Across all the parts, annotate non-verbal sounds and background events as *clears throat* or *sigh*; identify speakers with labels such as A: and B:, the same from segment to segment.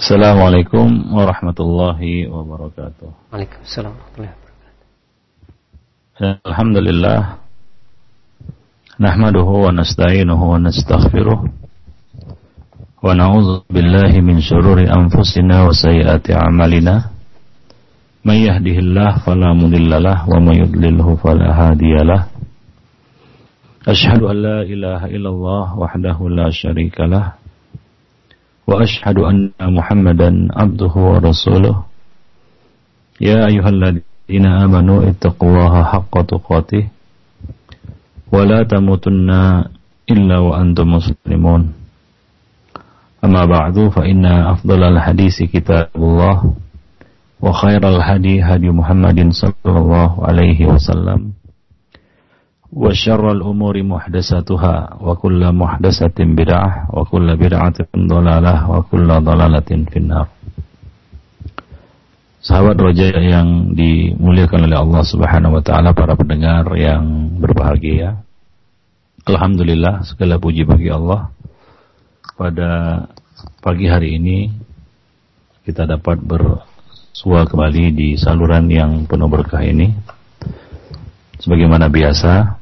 A: Assalamualaikum warahmatullahi wabarakatuh.
B: Waalaikumsalam warahmatullahi
A: wabarakatuh. Alhamdulillah. Nahmaduhu wa nasta'inuhu wa nastaghfiruh. Wa na'udzu billahi min syururi anfusina wa sayyiati a'malina. May yahdihillahu fala mudhillalah wa may yudlilhu fala hadiyalah. Ashhadu an la ilaha illallah wahdahu la syarikalah وأشهد أن محمدا عبده ورسوله. يا أيها الذين آمنوا اتقوا الله حق تقاته ولا تموتن إلا وأنتم مسلمون. أما بعد فإن أفضل الحديث كتاب الله وخير الهدي هدي محمد صلى الله عليه وسلم. وشر الأمور محدثاتها وكل محدثة بدعة وكل بدعة ضلالة وكل ضلالة في النار Sahabat roja yang dimuliakan oleh Allah Subhanahu wa taala, para pendengar yang berbahagia. Alhamdulillah segala puji bagi Allah. Pada pagi hari ini kita dapat bersua kembali di saluran yang penuh berkah ini Sebagaimana biasa,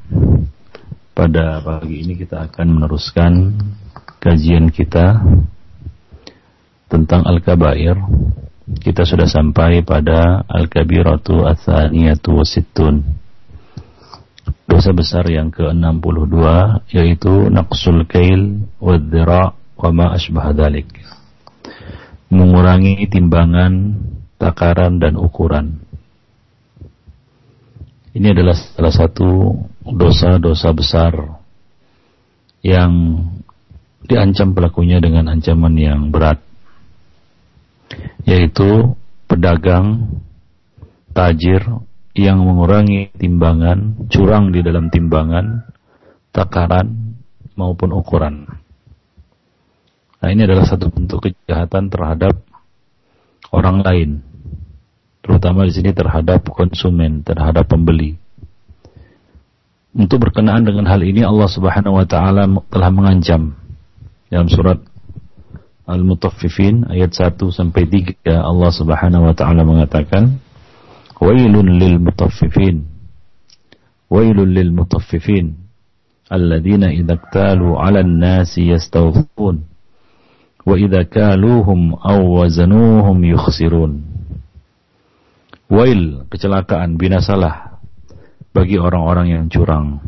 A: pada pagi ini kita akan meneruskan kajian kita tentang Al-Kabair. Kita sudah sampai pada Al-Kabiratu Athaniyatu Wasittun. Dosa besar yang ke-62 yaitu Naqsul Kail Wadzira wa ma. Mengurangi timbangan, takaran dan ukuran. Ini adalah salah satu dosa-dosa besar yang diancam pelakunya dengan ancaman yang berat, yaitu pedagang tajir yang mengurangi timbangan, curang di dalam timbangan, takaran maupun ukuran. Nah, ini adalah satu bentuk kejahatan terhadap orang lain terutama di sini terhadap konsumen, terhadap pembeli. Untuk berkenaan dengan hal ini Allah Subhanahu wa taala telah mengancam dalam surat Al-Mutaffifin ayat 1 sampai 3 Allah Subhanahu wa taala mengatakan Wailun lil mutaffifin. Wailun lil mutaffifin. Alladzina idza iktalu 'alan nasi yastawfun. Wa idza kaluhum aw wazanuhum yukhsirun Wail, kecelakaan, binasalah bagi orang-orang yang curang.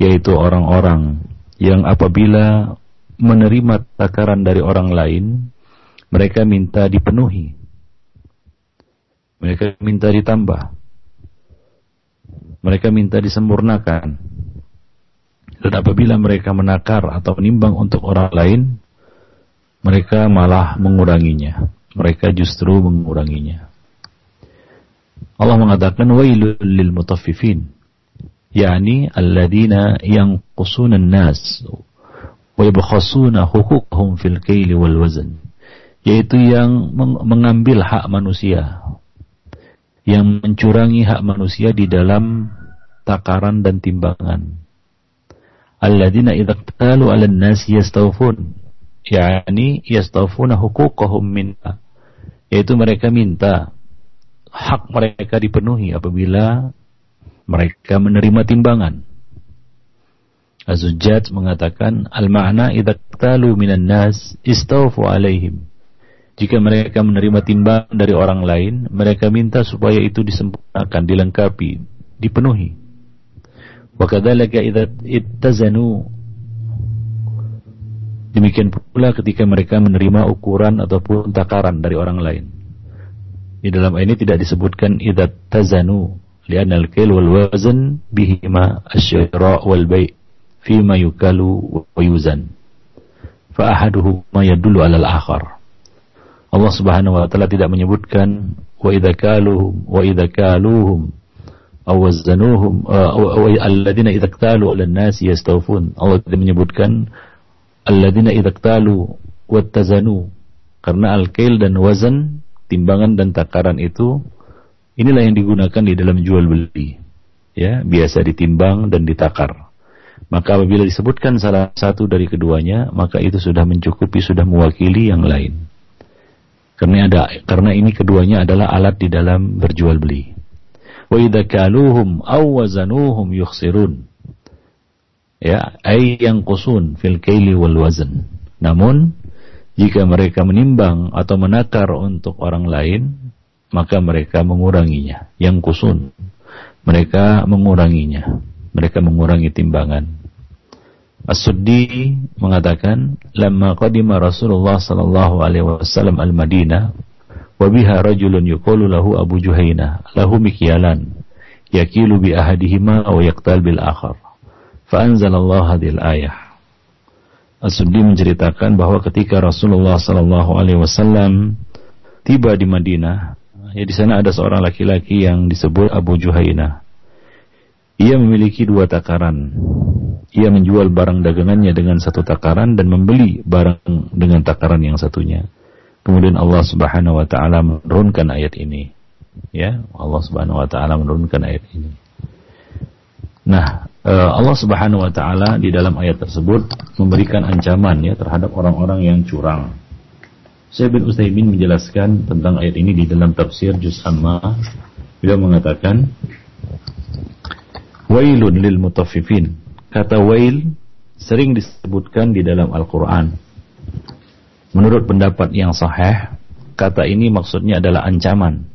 A: Yaitu orang-orang yang apabila menerima takaran dari orang lain, mereka minta dipenuhi. Mereka minta ditambah. Mereka minta disempurnakan. Dan apabila mereka menakar atau menimbang untuk orang lain, mereka malah menguranginya. Mereka justru menguranginya. Allah mengatakan wailul lil mutaffifin. Yakni alladzina yanqusuna an-nas wa yabkhasuna huquqahum fil kaili wal wazn yaitu yang mengambil hak manusia yang mencurangi hak manusia di dalam takaran dan timbangan. Alladzina idza qalu 'alan nas yastawfun. Yakni yastawfuna huquqahum minha yaitu mereka minta hak mereka dipenuhi apabila mereka menerima timbangan. Az-Zujjaj mengatakan al-ma'na idza minan nas istawfu alaihim. Jika mereka menerima timbangan dari orang lain, mereka minta supaya itu disempurnakan, dilengkapi, dipenuhi. Wa kadzalika idza ittazanu Demikian pula ketika mereka menerima ukuran ataupun takaran dari orang lain. Di dalam ini tidak disebutkan idza tazanu li'anna al-kail wal wazn bihima asy-syira' wal bai' ma yukalu wa yuzan. Fa ahaduhuma yadullu 'ala al-akhar. Allah Subhanahu wa taala tidak menyebutkan wa idza kaluhum wa idza kaluhum aw wazanuhum uh, alladziina idza ktalu 'ala an-nasi yastawfun. Allah tidak menyebutkan alladziina idza wa tazanu karena al-kail dan wazan timbangan dan takaran itu inilah yang digunakan di dalam jual beli. Ya, biasa ditimbang dan ditakar. Maka apabila disebutkan salah satu dari keduanya, maka itu sudah mencukupi, sudah mewakili yang lain. Karena ada karena ini keduanya adalah alat di dalam berjual beli. Wa idza kaluhum aw wazanuhum yukhsirun. Ya, ay yang kusun fil kaili wal wazn. Namun jika mereka menimbang atau menakar untuk orang lain, maka mereka menguranginya. Yang kusun. Mereka menguranginya. Mereka mengurangi timbangan. As-Suddi mengatakan, "Lamma qadima Rasulullah sallallahu alaihi wasallam al-Madinah, wa biha rajulun yuqalu lahu Abu Juhaina, lahu mikyalan, yakilu bi ahadihima aw yaqtal bil akhar." Fa anzalallahu hadhil ayah. As-Suddi menceritakan bahwa ketika Rasulullah sallallahu alaihi wasallam tiba di Madinah, ya di sana ada seorang laki-laki yang disebut Abu Juhaina. Ia memiliki dua takaran. Ia menjual barang dagangannya dengan satu takaran dan membeli barang dengan takaran yang satunya. Kemudian Allah Subhanahu wa taala menurunkan ayat ini. Ya, Allah Subhanahu wa taala menurunkan ayat ini. Nah, eh, Allah Subhanahu wa taala di dalam ayat tersebut memberikan ancaman ya terhadap orang-orang yang curang. Syekh bin Utsaimin menjelaskan tentang ayat ini di dalam tafsir Juz Amma. Beliau mengatakan, Wailun lil mutaffifin. Kata wail sering disebutkan di dalam Al-Quran. Menurut pendapat yang sahih, kata ini maksudnya adalah ancaman.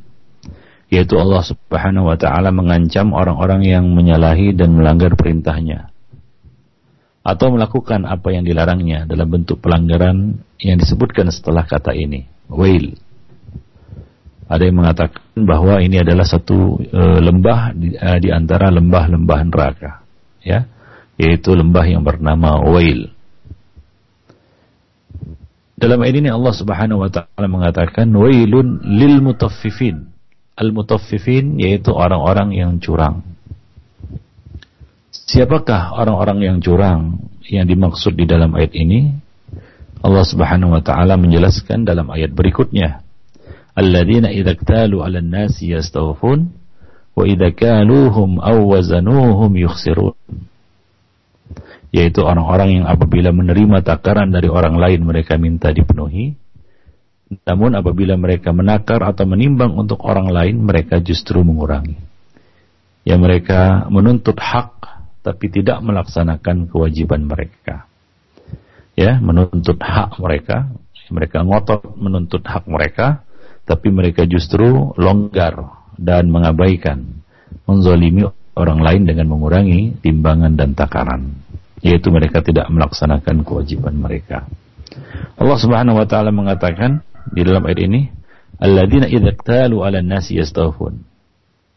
A: Yaitu Allah subhanahu wa ta'ala mengancam orang-orang yang menyalahi dan melanggar perintahnya. Atau melakukan apa yang dilarangnya dalam bentuk pelanggaran yang disebutkan setelah kata ini. Wail. Ada yang mengatakan bahwa ini adalah satu e, lembah di, e, di antara lembah-lembah neraka, ya, yaitu lembah yang bernama Wail. Dalam ayat ini Allah Subhanahu wa taala mengatakan wailun lil mutaffifin. Al mutaffifin yaitu orang-orang yang curang. Siapakah orang-orang yang curang yang dimaksud di dalam ayat ini? Allah Subhanahu wa taala menjelaskan dalam ayat berikutnya alladzina idza iktalu 'alan nasi yastawfun wa idza kaluhum aw wazanuhum yukhsirun yaitu orang-orang yang apabila menerima takaran dari orang lain mereka minta dipenuhi namun apabila mereka menakar atau menimbang untuk orang lain mereka justru mengurangi ya mereka menuntut hak tapi tidak melaksanakan kewajiban mereka ya menuntut hak mereka mereka ngotot menuntut hak mereka tapi mereka justru longgar dan mengabaikan, menzolimi orang lain dengan mengurangi timbangan dan takaran, yaitu mereka tidak melaksanakan kewajiban mereka. Allah Subhanahu wa taala mengatakan di dalam ayat ini, "Alladzina idza 'alan nasi yastawfun."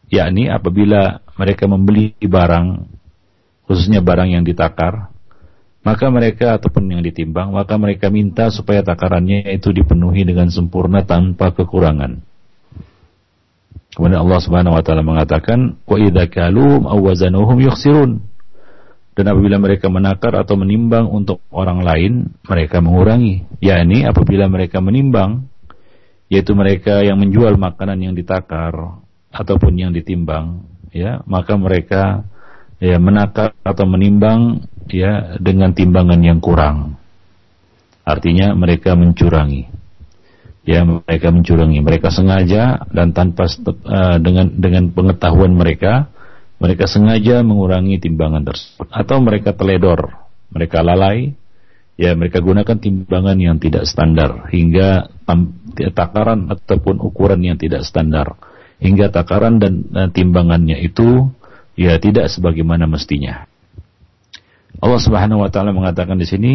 A: Yakni apabila mereka membeli barang khususnya barang yang ditakar maka mereka ataupun yang ditimbang, maka mereka minta supaya takarannya itu dipenuhi dengan sempurna tanpa kekurangan. Kemudian Allah Subhanahu wa taala mengatakan, "Wa idza kalum aw wazanuhum yukhsirun." Dan apabila mereka menakar atau menimbang untuk orang lain, mereka mengurangi. yakni apabila mereka menimbang, yaitu mereka yang menjual makanan yang ditakar ataupun yang ditimbang, ya, maka mereka ya menakar atau menimbang ya dengan timbangan yang kurang. Artinya mereka mencurangi. Ya, mereka mencurangi. Mereka sengaja dan tanpa uh, dengan dengan pengetahuan mereka, mereka sengaja mengurangi timbangan tersebut atau mereka teledor, mereka lalai, ya mereka gunakan timbangan yang tidak standar hingga takaran ataupun ukuran yang tidak standar hingga takaran dan uh, timbangannya itu ya tidak sebagaimana mestinya. Allah Subhanahu wa taala mengatakan di sini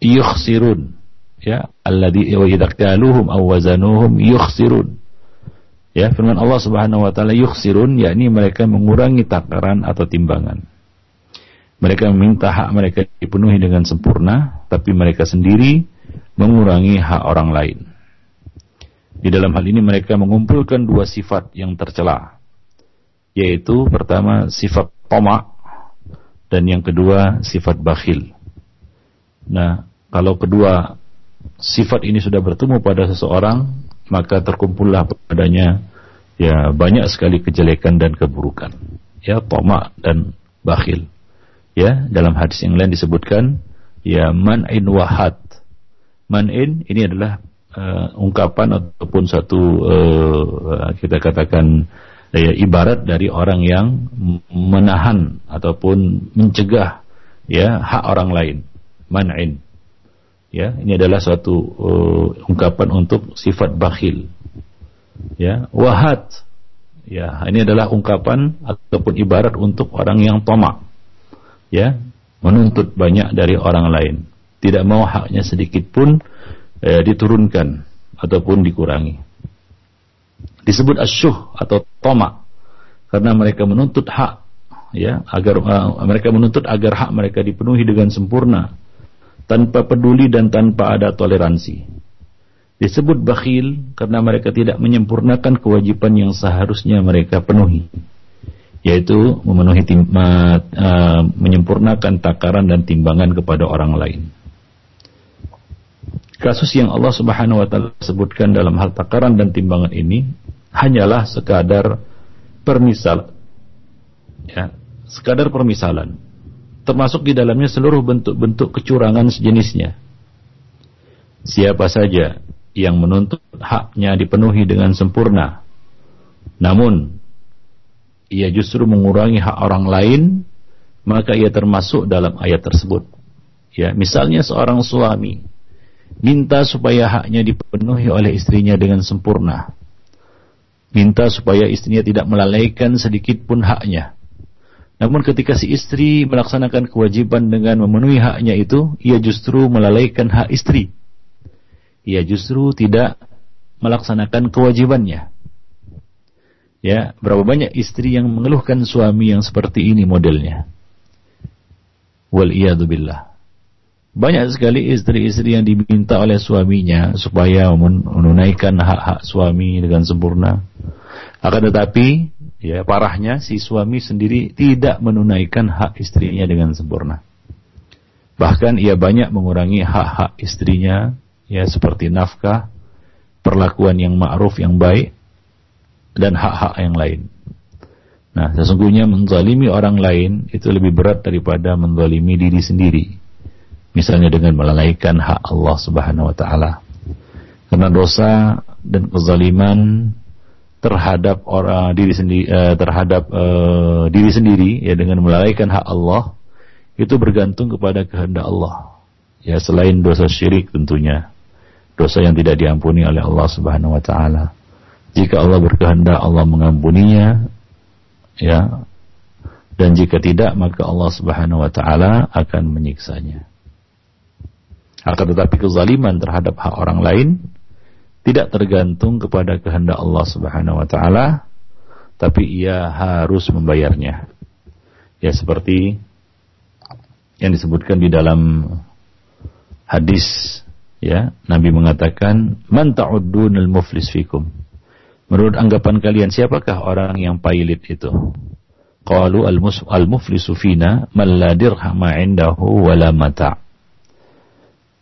A: yukhsirun. Ya alladzi wa aw wazanuhum yukhsirun. Ya firman Allah Subhanahu wa taala yukhsirun yakni mereka mengurangi takaran atau timbangan. Mereka meminta hak mereka dipenuhi dengan sempurna tapi mereka sendiri mengurangi hak orang lain. Di dalam hal ini mereka mengumpulkan dua sifat yang tercela yaitu pertama sifat tomak dan yang kedua sifat bakhil. Nah, kalau kedua sifat ini sudah bertemu pada seseorang, maka terkumpullah padanya ya banyak sekali kejelekan dan keburukan. Ya, tomak dan bakhil. Ya, dalam hadis yang lain disebutkan ya man'in wahad. Man'in ini adalah uh, ungkapan ataupun satu uh, kita katakan uh, ibarat dari orang yang menahan ataupun mencegah ya hak orang lain man'in. Ya ini adalah suatu uh, ungkapan untuk sifat bakhil. Ya wahat. Ya ini adalah ungkapan ataupun ibarat untuk orang yang tomak. Ya menuntut banyak dari orang lain. Tidak mau haknya sedikit pun eh, diturunkan ataupun dikurangi disebut asyuh atau tomak karena mereka menuntut hak ya agar uh, mereka menuntut agar hak mereka dipenuhi dengan sempurna tanpa peduli dan tanpa ada toleransi. Disebut bakhil karena mereka tidak menyempurnakan kewajiban yang seharusnya mereka penuhi, yaitu memenuhi tim, uh, uh, menyempurnakan takaran dan timbangan kepada orang lain. Kasus yang Allah Subhanahu wa taala sebutkan dalam hal takaran dan timbangan ini hanyalah sekadar permisal ya, sekadar permisalan termasuk di dalamnya seluruh bentuk-bentuk kecurangan sejenisnya. Siapa saja yang menuntut haknya dipenuhi dengan sempurna, namun ia justru mengurangi hak orang lain, maka ia termasuk dalam ayat tersebut. Ya, misalnya seorang suami minta supaya haknya dipenuhi oleh istrinya dengan sempurna. Minta supaya istrinya tidak melalaikan sedikit pun haknya. Namun ketika si istri melaksanakan kewajiban dengan memenuhi haknya itu, ia justru melalaikan hak istri. Ia justru tidak melaksanakan kewajibannya. Ya, berapa banyak istri yang mengeluhkan suami yang seperti ini modelnya. Wal billah. Banyak sekali istri-istri yang diminta oleh suaminya supaya menunaikan hak-hak suami dengan sempurna. Akan tetapi ya parahnya si suami sendiri tidak menunaikan hak istrinya dengan sempurna. Bahkan ia banyak mengurangi hak-hak istrinya ya seperti nafkah, perlakuan yang ma'ruf yang baik dan hak-hak yang lain. Nah, sesungguhnya menzalimi orang lain itu lebih berat daripada menzalimi diri sendiri. Misalnya dengan melalaikan hak Allah Subhanahu wa taala. Karena dosa dan kezaliman terhadap orang diri sendiri uh, terhadap uh, diri sendiri ya dengan melalaikan hak Allah itu bergantung kepada kehendak Allah. Ya selain dosa syirik tentunya. Dosa yang tidak diampuni oleh Allah Subhanahu wa taala. Jika Allah berkehendak Allah mengampuninya ya. Dan jika tidak maka Allah Subhanahu wa taala akan menyiksanya. Akan tetapi kezaliman terhadap hak orang lain tidak tergantung kepada kehendak Allah Subhanahu wa taala tapi ia harus membayarnya. Ya seperti yang disebutkan di dalam hadis ya Nabi mengatakan man ta'uddunal muflis fikum. Menurut anggapan kalian siapakah orang yang pailit itu? Qalu al-muflisu fina man la dirhama indahu wala mata'.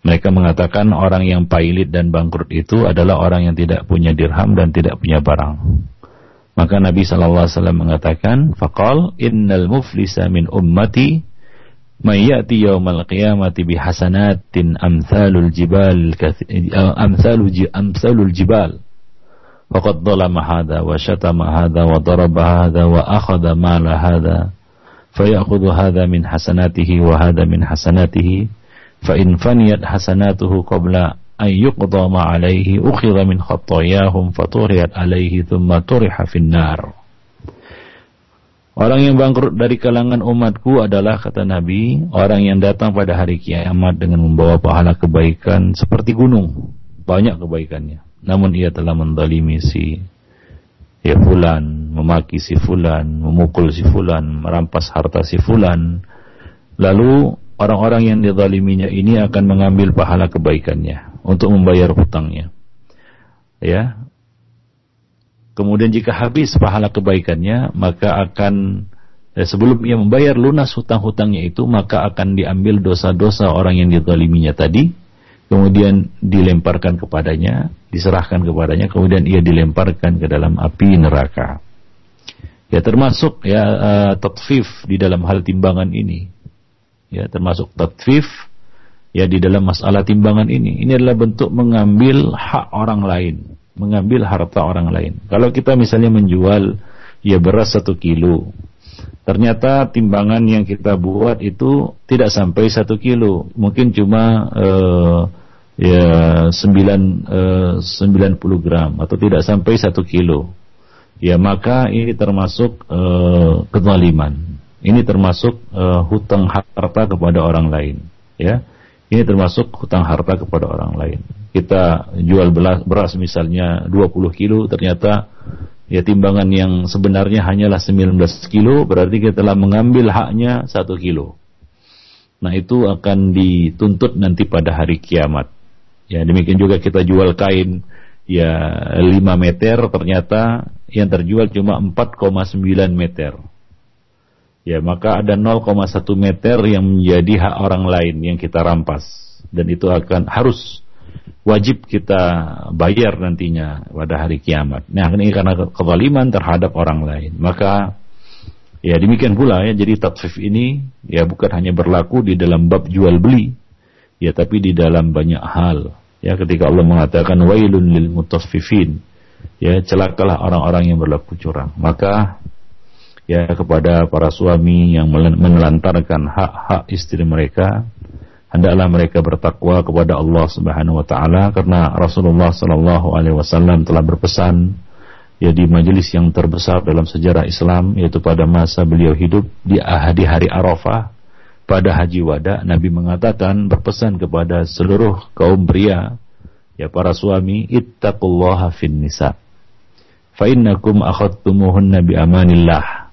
A: Mereka mengatakan orang yang pailit dan bangkrut itu adalah orang yang tidak punya dirham dan tidak punya barang. Maka Nabi SAW mengatakan, Faqal innal muflisa min ummati may ya'ti yawmal qiyamati bihasanatin amthalul jibal amthalul amthalul jibal faqad dhalama hadha wa syatama hadha wa daraba hadha wa akhadha mala hadha fayakhudhu hadha min hasanatihi wa hadha min hasanatihi فإن فنيت حسناته قبل أن يقضى ما عليه أخذ من خطاياهم فطرحت عليه ثم طرح في النار Orang yang bangkrut dari kalangan umatku adalah kata Nabi, orang yang datang pada hari kiamat dengan membawa pahala kebaikan seperti gunung, banyak kebaikannya. Namun ia telah mendalimi si ya fulan, memaki si fulan, memukul si fulan, merampas harta si fulan. Lalu orang-orang yang dizaliminya ini akan mengambil pahala kebaikannya untuk membayar hutangnya. Ya. Kemudian jika habis pahala kebaikannya, maka akan eh, sebelum ia membayar lunas hutang-hutangnya itu, maka akan diambil dosa-dosa orang yang dizaliminya tadi, kemudian dilemparkan kepadanya, diserahkan kepadanya, kemudian ia dilemparkan ke dalam api neraka. Ya termasuk ya uh, tatfif di dalam hal timbangan ini ya termasuk tatfif ya di dalam masalah timbangan ini. Ini adalah bentuk mengambil hak orang lain, mengambil harta orang lain. Kalau kita misalnya menjual ya beras satu kilo, ternyata timbangan yang kita buat itu tidak sampai satu kilo, mungkin cuma uh, ya sembilan uh, sembilan puluh gram atau tidak sampai satu kilo. Ya maka ini termasuk uh, kezaliman. Ini termasuk uh, hutang harta kepada orang lain. Ya ini termasuk hutang harta kepada orang lain. Kita jual beras misalnya 20 kilo, ternyata ya timbangan yang sebenarnya hanyalah 19 kilo, berarti kita telah mengambil haknya 1 kilo. Nah itu akan dituntut nanti pada hari kiamat. Ya demikian juga kita jual kain ya 5 meter, ternyata yang terjual cuma 4,9 meter ya maka ada 0,1 meter yang menjadi hak orang lain yang kita rampas dan itu akan harus wajib kita bayar nantinya pada hari kiamat. Nah ini karena kezaliman terhadap orang lain. Maka ya demikian pula ya jadi tatfif ini ya bukan hanya berlaku di dalam bab jual beli ya tapi di dalam banyak hal. Ya ketika Allah mengatakan wailun lil mutaffifin ya celakalah orang-orang yang berlaku curang. Maka ya kepada para suami yang menelantarkan hak-hak istri mereka hendaklah mereka bertakwa kepada Allah Subhanahu wa taala karena Rasulullah sallallahu alaihi wasallam telah berpesan ya di majelis yang terbesar dalam sejarah Islam yaitu pada masa beliau hidup di di hari Arafah pada haji wada Nabi mengatakan berpesan kepada seluruh kaum pria ya para suami ittaqullaha fin nisa fa innakum akhadtumuhunna bi amanillah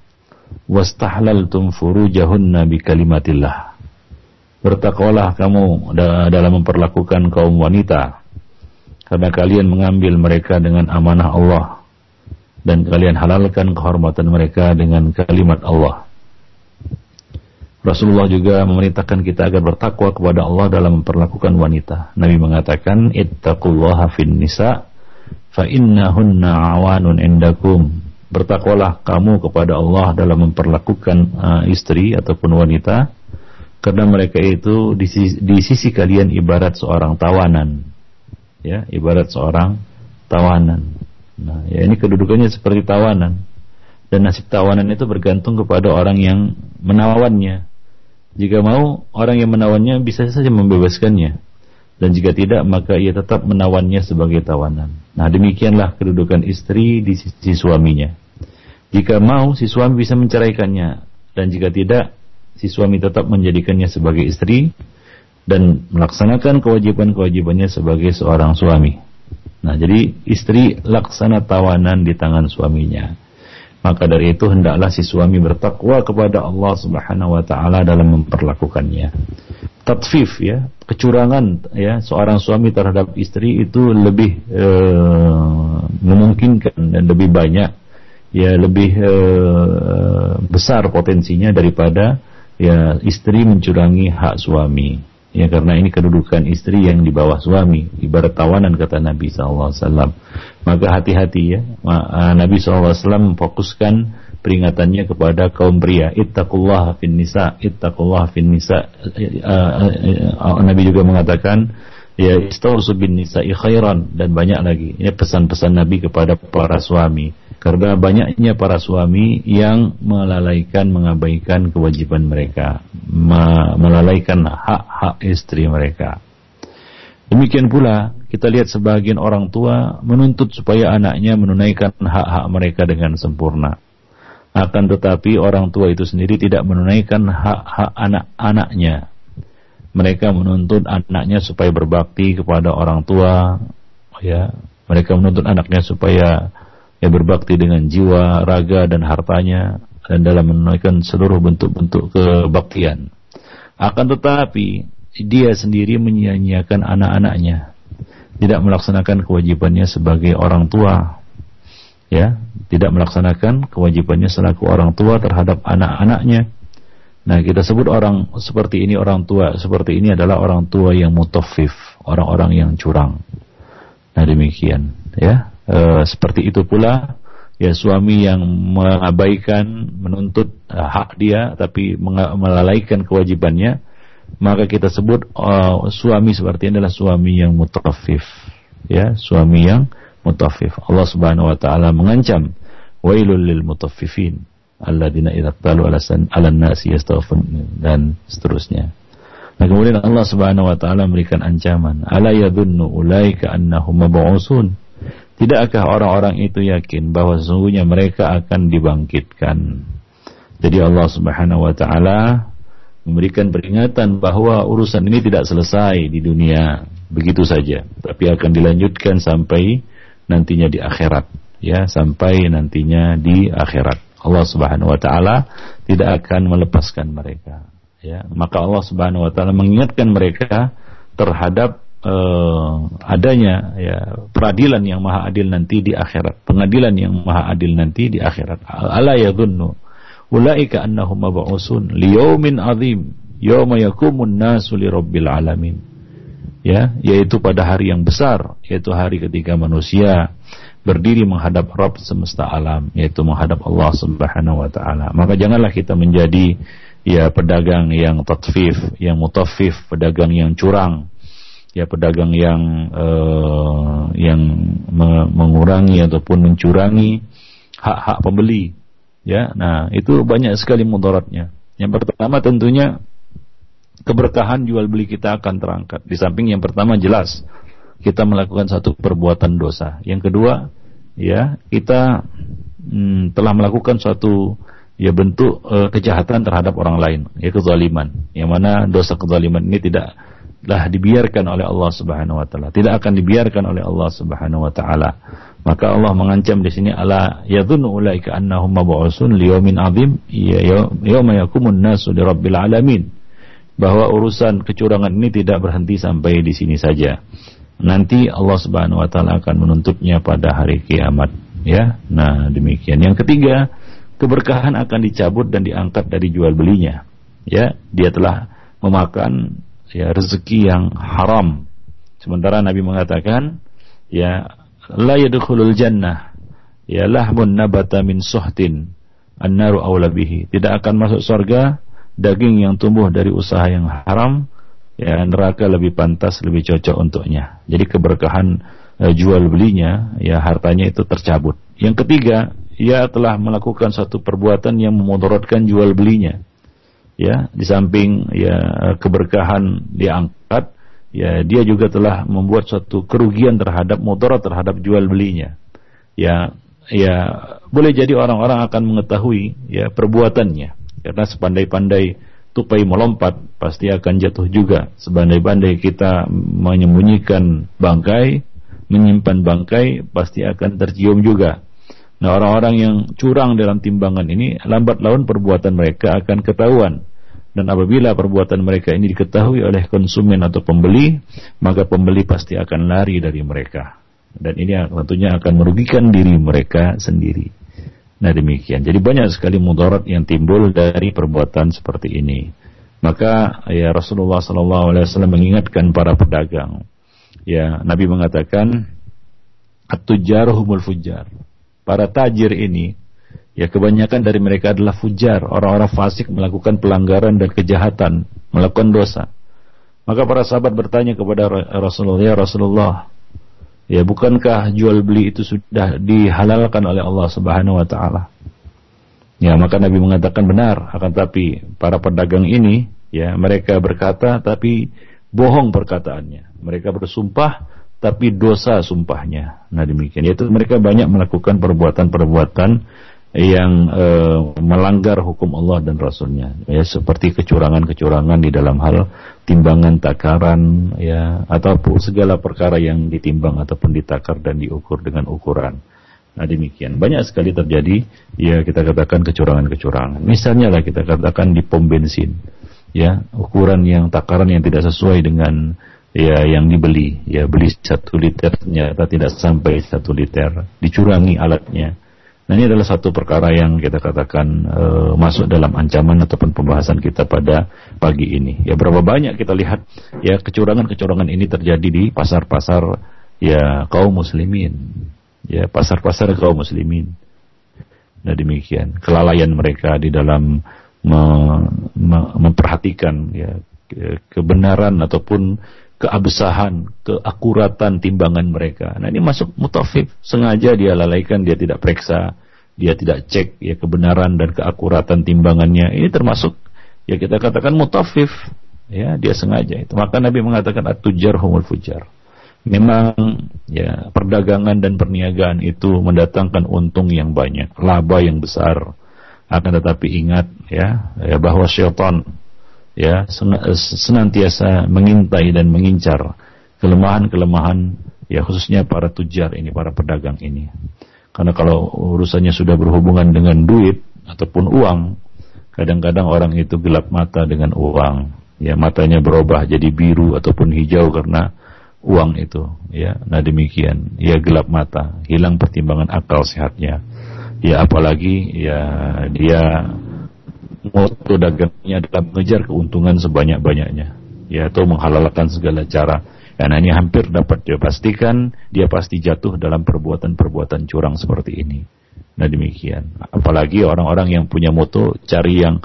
A: wastahlaltum furujahunna bi kalimatillah. Bertakwalah kamu dalam memperlakukan kaum wanita karena kalian mengambil mereka dengan amanah Allah dan kalian halalkan kehormatan mereka dengan kalimat Allah. Rasulullah juga memerintahkan kita agar bertakwa kepada Allah dalam memperlakukan wanita. Nabi mengatakan, "Ittaqullaha fin nisa fa innahunna awanun indakum." Bertakwalah kamu kepada Allah dalam memperlakukan uh, istri ataupun wanita karena mereka itu di sisi, di sisi kalian ibarat seorang tawanan. Ya ibarat seorang tawanan. Nah ya ini kedudukannya seperti tawanan. Dan nasib tawanan itu bergantung kepada orang yang menawannya. Jika mau orang yang menawannya bisa saja membebaskannya. Dan jika tidak maka ia tetap menawannya sebagai tawanan. Nah demikianlah kedudukan istri di sisi suaminya jika mau, si suami bisa menceraikannya. Dan jika tidak, si suami tetap menjadikannya sebagai istri dan melaksanakan kewajiban-kewajibannya sebagai seorang suami. Nah, jadi istri laksana tawanan di tangan suaminya. Maka dari itu hendaklah si suami bertakwa kepada Allah Subhanahu wa taala dalam memperlakukannya. Tatfif ya, kecurangan ya seorang suami terhadap istri itu lebih e, memungkinkan dan lebih banyak ya lebih uh, besar potensinya daripada ya istri mencurangi hak suami. Ya karena ini kedudukan istri yang di bawah suami. Ibarat tawanan kata Nabi SAW maka hati-hati ya. Eh, Nabi SAW memfokuskan peringatannya kepada kaum pria. Ittaqullah fin nisa ittaqullah fin nisa. Uh, uh, Nabi juga mengatakan ya istausu bin nisa'i khairan dan banyak lagi. Ini pesan-pesan Nabi kepada para suami. Karena banyaknya para suami yang melalaikan mengabaikan kewajiban mereka. Melalaikan hak-hak istri mereka. Demikian pula kita lihat sebagian orang tua menuntut supaya anaknya menunaikan hak-hak mereka dengan sempurna. Akan tetapi orang tua itu sendiri tidak menunaikan hak-hak anak-anaknya mereka menuntut anaknya supaya berbakti kepada orang tua ya. Mereka menuntut anaknya supaya ya berbakti dengan jiwa raga dan hartanya dan dalam menunaikan seluruh bentuk-bentuk kebaktian. Akan tetapi dia sendiri menyia-nyiakan anak-anaknya. Tidak melaksanakan kewajibannya sebagai orang tua ya. Tidak melaksanakan kewajibannya selaku orang tua terhadap anak-anaknya Nah kita sebut orang seperti ini orang tua. Seperti ini adalah orang tua yang mutafif, orang-orang yang curang. Nah demikian ya. E, seperti itu pula ya suami yang mengabaikan menuntut uh, hak dia tapi melalaikan kewajibannya maka kita sebut uh, suami seperti ini adalah suami yang mutaffif ya. Suami yang mutaffif. Allah Subhanahu wa taala mengancam wailul lil mutaffifin alladzina idza qalu ala ala nasi yastaghfirun dan seterusnya Nah kemudian Allah Subhanahu wa taala memberikan ancaman, ala yadhunnu ulaika annahum mab'usun. Tidakkah orang-orang itu yakin bahwa sesungguhnya mereka akan dibangkitkan? Jadi Allah Subhanahu wa taala memberikan peringatan bahwa urusan ini tidak selesai di dunia begitu saja, tapi akan dilanjutkan sampai nantinya di akhirat, ya, sampai nantinya di akhirat. Allah Subhanahu wa taala tidak akan melepaskan mereka. Ya, maka Allah Subhanahu wa taala mengingatkan mereka terhadap uh, adanya ya peradilan yang maha adil nanti di akhirat, pengadilan yang maha adil nanti di akhirat. Ala yadhunnu ulaika annahum mab'usun liyaumin azim yauma yakumun nasu lirabbil alamin ya yaitu pada hari yang besar yaitu hari ketika manusia berdiri menghadap Rabb semesta alam yaitu menghadap Allah Subhanahu wa taala maka janganlah kita menjadi ya pedagang yang tatfif yang mutaffif pedagang yang curang ya pedagang yang uh, yang mengurangi ataupun mencurangi hak-hak pembeli Ya, nah itu banyak sekali mudaratnya. Yang pertama tentunya keberkahan jual beli kita akan terangkat. Di samping yang pertama jelas kita melakukan satu perbuatan dosa. Yang kedua, ya kita hmm, telah melakukan suatu ya bentuk uh, kejahatan terhadap orang lain, ya kezaliman. Yang mana dosa kezaliman ini tidak lah dibiarkan oleh Allah Subhanahu wa taala. Tidak akan dibiarkan oleh Allah Subhanahu wa taala. Maka Allah mengancam di sini ala yadhunnu ulaika annahum mab'usun liyaumin ya yauma yakumun nasu lirabbil alamin. Bahwa urusan kecurangan ini tidak berhenti sampai di sini saja. Nanti Allah Subhanahu wa taala akan menuntutnya pada hari kiamat, ya. Nah, demikian. Yang ketiga, keberkahan akan dicabut dan diangkat dari jual belinya. Ya, dia telah memakan ya rezeki yang haram. Sementara Nabi mengatakan ya la yadkhulul jannah ya lahmun nabata min suhtin annaru aula bihi. Tidak akan masuk surga daging yang tumbuh dari usaha yang haram ya neraka lebih pantas lebih cocok untuknya. Jadi keberkahan uh, jual belinya ya hartanya itu tercabut. Yang ketiga, ia telah melakukan satu perbuatan yang memudaratkan jual belinya ya di samping ya keberkahan diangkat ya dia juga telah membuat suatu kerugian terhadap motor terhadap jual belinya ya ya boleh jadi orang-orang akan mengetahui ya perbuatannya karena sepandai-pandai tupai melompat pasti akan jatuh juga sepandai-pandai kita menyembunyikan bangkai menyimpan bangkai pasti akan tercium juga Nah orang-orang yang curang dalam timbangan ini lambat laun perbuatan mereka akan ketahuan. Dan apabila perbuatan mereka ini diketahui oleh konsumen atau pembeli, maka pembeli pasti akan lari dari mereka. Dan ini tentunya akan merugikan diri mereka sendiri. Nah demikian. Jadi banyak sekali mudarat yang timbul dari perbuatan seperti ini. Maka ya Rasulullah SAW mengingatkan para pedagang. Ya Nabi mengatakan, at-tujaruhumul fujar para tajir ini ya kebanyakan dari mereka adalah fujar, orang-orang fasik melakukan pelanggaran dan kejahatan, melakukan dosa. Maka para sahabat bertanya kepada Rasulullah, ya Rasulullah, ya bukankah jual beli itu sudah dihalalkan oleh Allah Subhanahu wa taala? Ya, maka Nabi mengatakan benar, akan tapi para pedagang ini ya mereka berkata tapi bohong perkataannya. Mereka bersumpah tapi dosa sumpahnya. Nah demikian. Yaitu mereka banyak melakukan perbuatan-perbuatan yang e, melanggar hukum Allah dan Rasulnya. Ya seperti kecurangan-kecurangan di dalam hal timbangan takaran ya ataupun segala perkara yang ditimbang ataupun ditakar dan diukur dengan ukuran. Nah demikian. Banyak sekali terjadi ya kita katakan kecurangan-kecurangan. Misalnya lah kita katakan di pom bensin ya ukuran yang takaran yang tidak sesuai dengan ya yang dibeli. Ya beli satu liter ternyata tidak sampai satu liter. Dicurangi alatnya nah ini adalah satu perkara yang kita katakan e, masuk dalam ancaman ataupun pembahasan kita pada pagi ini. Ya berapa banyak kita lihat ya kecurangan-kecurangan ini terjadi di pasar-pasar ya kaum muslimin. Ya pasar-pasar kaum muslimin. Nah demikian. Kelalaian mereka di dalam me, me, memperhatikan ya kebenaran ataupun keabsahan, keakuratan timbangan mereka. Nah ini masuk mutafif, sengaja dia lalaikan, dia tidak periksa, dia tidak cek ya kebenaran dan keakuratan timbangannya. Ini termasuk ya kita katakan mutafif, ya dia sengaja itu. Maka Nabi mengatakan at-tujar humul fujar. Memang ya perdagangan dan perniagaan itu mendatangkan untung yang banyak, laba yang besar. Akan tetapi ingat ya, ya bahwa syaitan ya senantiasa mengintai dan mengincar kelemahan-kelemahan ya khususnya para tujar ini, para pedagang ini. Karena kalau urusannya sudah berhubungan dengan duit ataupun uang, kadang-kadang orang itu gelap mata dengan uang. Ya, matanya berubah jadi biru ataupun hijau karena uang itu, ya. Nah, demikian. Ya gelap mata, hilang pertimbangan akal sehatnya. Ya apalagi ya dia moto dagangnya adalah mengejar keuntungan sebanyak-banyaknya. Ya atau menghalalkan segala cara. Karena ini hampir dapat dia pastikan dia pasti jatuh dalam perbuatan-perbuatan curang seperti ini. Nah demikian. Apalagi orang-orang yang punya moto cari yang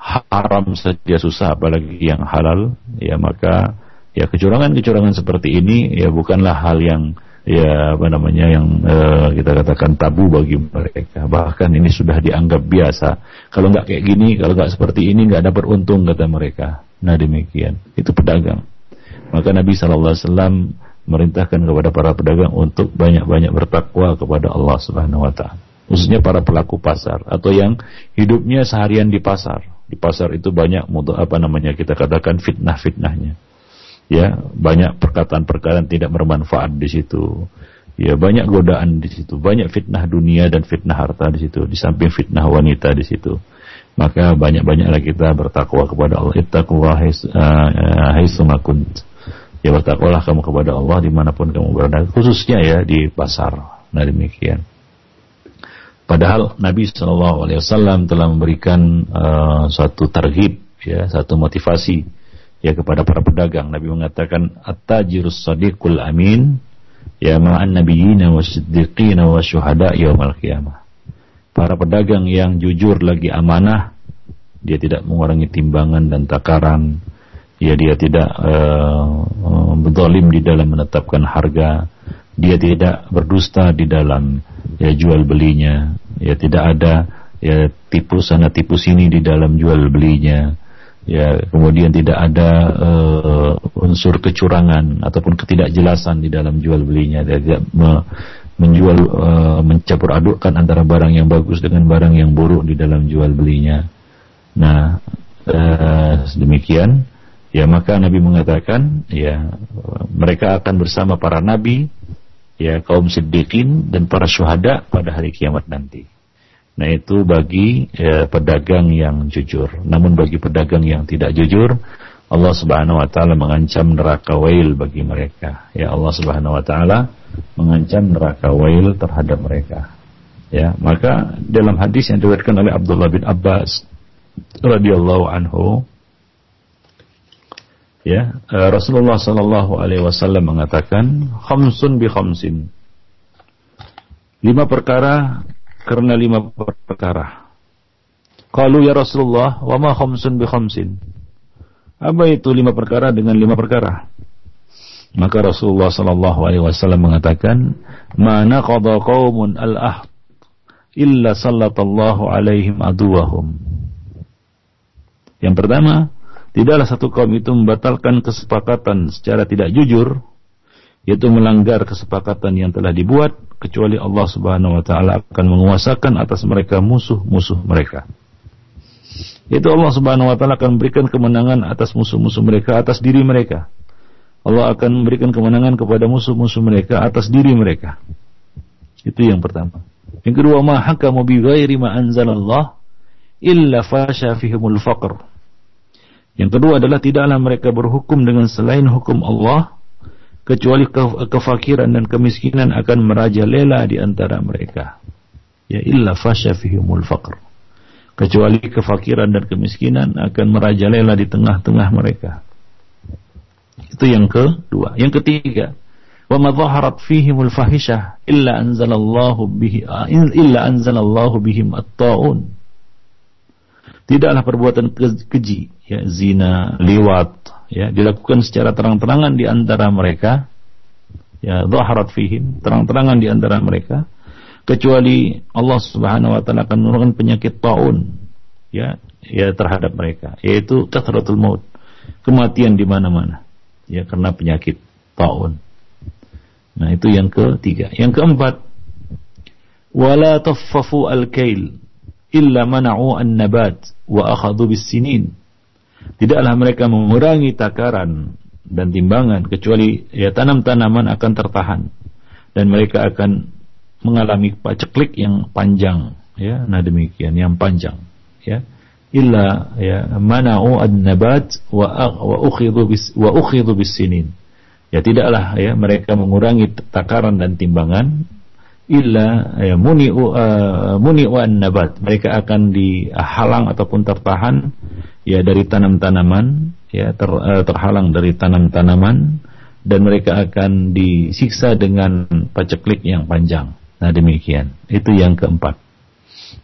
A: haram saja susah apalagi yang halal ya maka ya kecurangan-kecurangan seperti ini ya bukanlah hal yang ya apa namanya yang uh, kita katakan tabu bagi mereka. Bahkan ini sudah dianggap biasa. Kalau nggak kayak gini kalau nggak seperti ini nggak dapat untung kata mereka. Nah demikian. Itu pedagang. Maka Nabi saw merintahkan kepada para pedagang untuk banyak-banyak bertakwa kepada Allah Subhanahu Wa Taala. Khususnya para pelaku pasar atau yang hidupnya seharian di pasar. Di pasar itu banyak apa namanya kita katakan fitnah-fitnahnya ya banyak perkataan-perkataan tidak bermanfaat di situ. Ya banyak godaan di situ. Banyak fitnah dunia dan fitnah harta di situ. Di samping fitnah wanita di situ. Maka banyak-banyaklah kita bertakwa kepada Allah. Ittaqwa haitsumakun uh, ya bertakwalah kamu kepada Allah di mana pun kamu berada. Khususnya ya di pasar. Nah demikian. Padahal Nabi saw telah memberikan uh, suatu tarhib ya satu motivasi ya kepada para pedagang. Nabi mengatakan at-tajirus sadiqul amin ya ma'an nabiyina wasiddiqina wasyuhada yaumal qiyamah. Para pedagang yang jujur lagi amanah, dia tidak mengurangi timbangan dan takaran, ya dia tidak uh, berdolim di dalam menetapkan harga, dia tidak berdusta di dalam ya jual belinya, ya tidak ada ya tipu sana tipu sini di dalam jual belinya ya kemudian tidak ada uh, unsur kecurangan ataupun ketidakjelasan di dalam jual belinya. Tidak me, menjual uh, mencampur adukkan antara barang yang bagus dengan barang yang buruk di dalam jual belinya. Nah uh, demikian ya maka Nabi mengatakan ya mereka akan bersama para nabi ya kaum siddiqin dan para syuhada pada hari kiamat nanti Nah itu bagi ya, pedagang yang jujur. Namun bagi pedagang yang tidak jujur, Allah Subhanahu wa taala mengancam neraka wail bagi mereka. Ya Allah Subhanahu wa taala mengancam neraka wail terhadap mereka. Ya, maka dalam hadis yang diriwayatkan oleh Abdullah bin Abbas radhiyallahu anhu ya eh, Rasulullah sallallahu alaihi wasallam mengatakan khamsun bi khamsin lima perkara karena lima perkara. Kalau ya Rasulullah, wa ma khamsun bi khamsin. Apa itu lima perkara dengan lima perkara? Maka Rasulullah sallallahu alaihi wasallam mengatakan, "Mana qada qaumun al-ahd illa sallallahu alaihim aduwahum." Yang pertama, tidaklah satu kaum itu membatalkan kesepakatan secara tidak jujur yaitu melanggar kesepakatan yang telah dibuat kecuali Allah Subhanahu wa taala akan menguasakan atas mereka musuh-musuh mereka. Itu Allah Subhanahu wa taala akan memberikan kemenangan atas musuh-musuh mereka atas diri mereka. Allah akan memberikan kemenangan kepada musuh-musuh mereka atas diri mereka. Itu yang pertama. Yang kedua, ma hakamu bi ghairi ma anzalallah illa fasha fihimul faqr. Yang kedua adalah tidaklah mereka berhukum dengan selain hukum Allah kecuali kefakiran dan kemiskinan akan merajalela di antara mereka. Ya illa fasya fihimul faqr. Kecuali kefakiran dan kemiskinan akan merajalela di tengah-tengah mereka. Itu yang kedua. Yang ketiga, wa ma dhaharat fihimul fahisyah illa anzalallahu bihi illa anzalallahu bihim at-taun. Tidaklah perbuatan keji, ya zina, liwat, ya dilakukan secara terang-terangan di antara mereka. Ya dhaharat fihim terang-terangan di antara mereka. Kecuali Allah Subhanahu wa taala akan menurunkan penyakit taun ya ya terhadap mereka. Yaitu kathratul maut kematian di mana-mana. Ya karena penyakit taun. Nah itu yang ketiga. Yang keempat wala taffafu al-kail illa mana'u an-nabat wa akhadhu bis-sinin tidaklah mereka mengurangi takaran dan timbangan kecuali ya tanam-tanaman akan tertahan. Dan mereka akan mengalami paceklik yang panjang ya. Nah demikian yang panjang ya. Illa ya mana'u an-nabat wa wa ukhidhu bis wa bis sinin. Ya tidaklah ya mereka mengurangi takaran dan timbangan illa ya muni'u uh, muni'u an-nabat. Mereka akan dihalang ataupun tertahan ya dari tanam-tanaman ya ter, uh, terhalang dari tanam-tanaman dan mereka akan disiksa dengan paceklik yang panjang. Nah demikian. Itu yang keempat.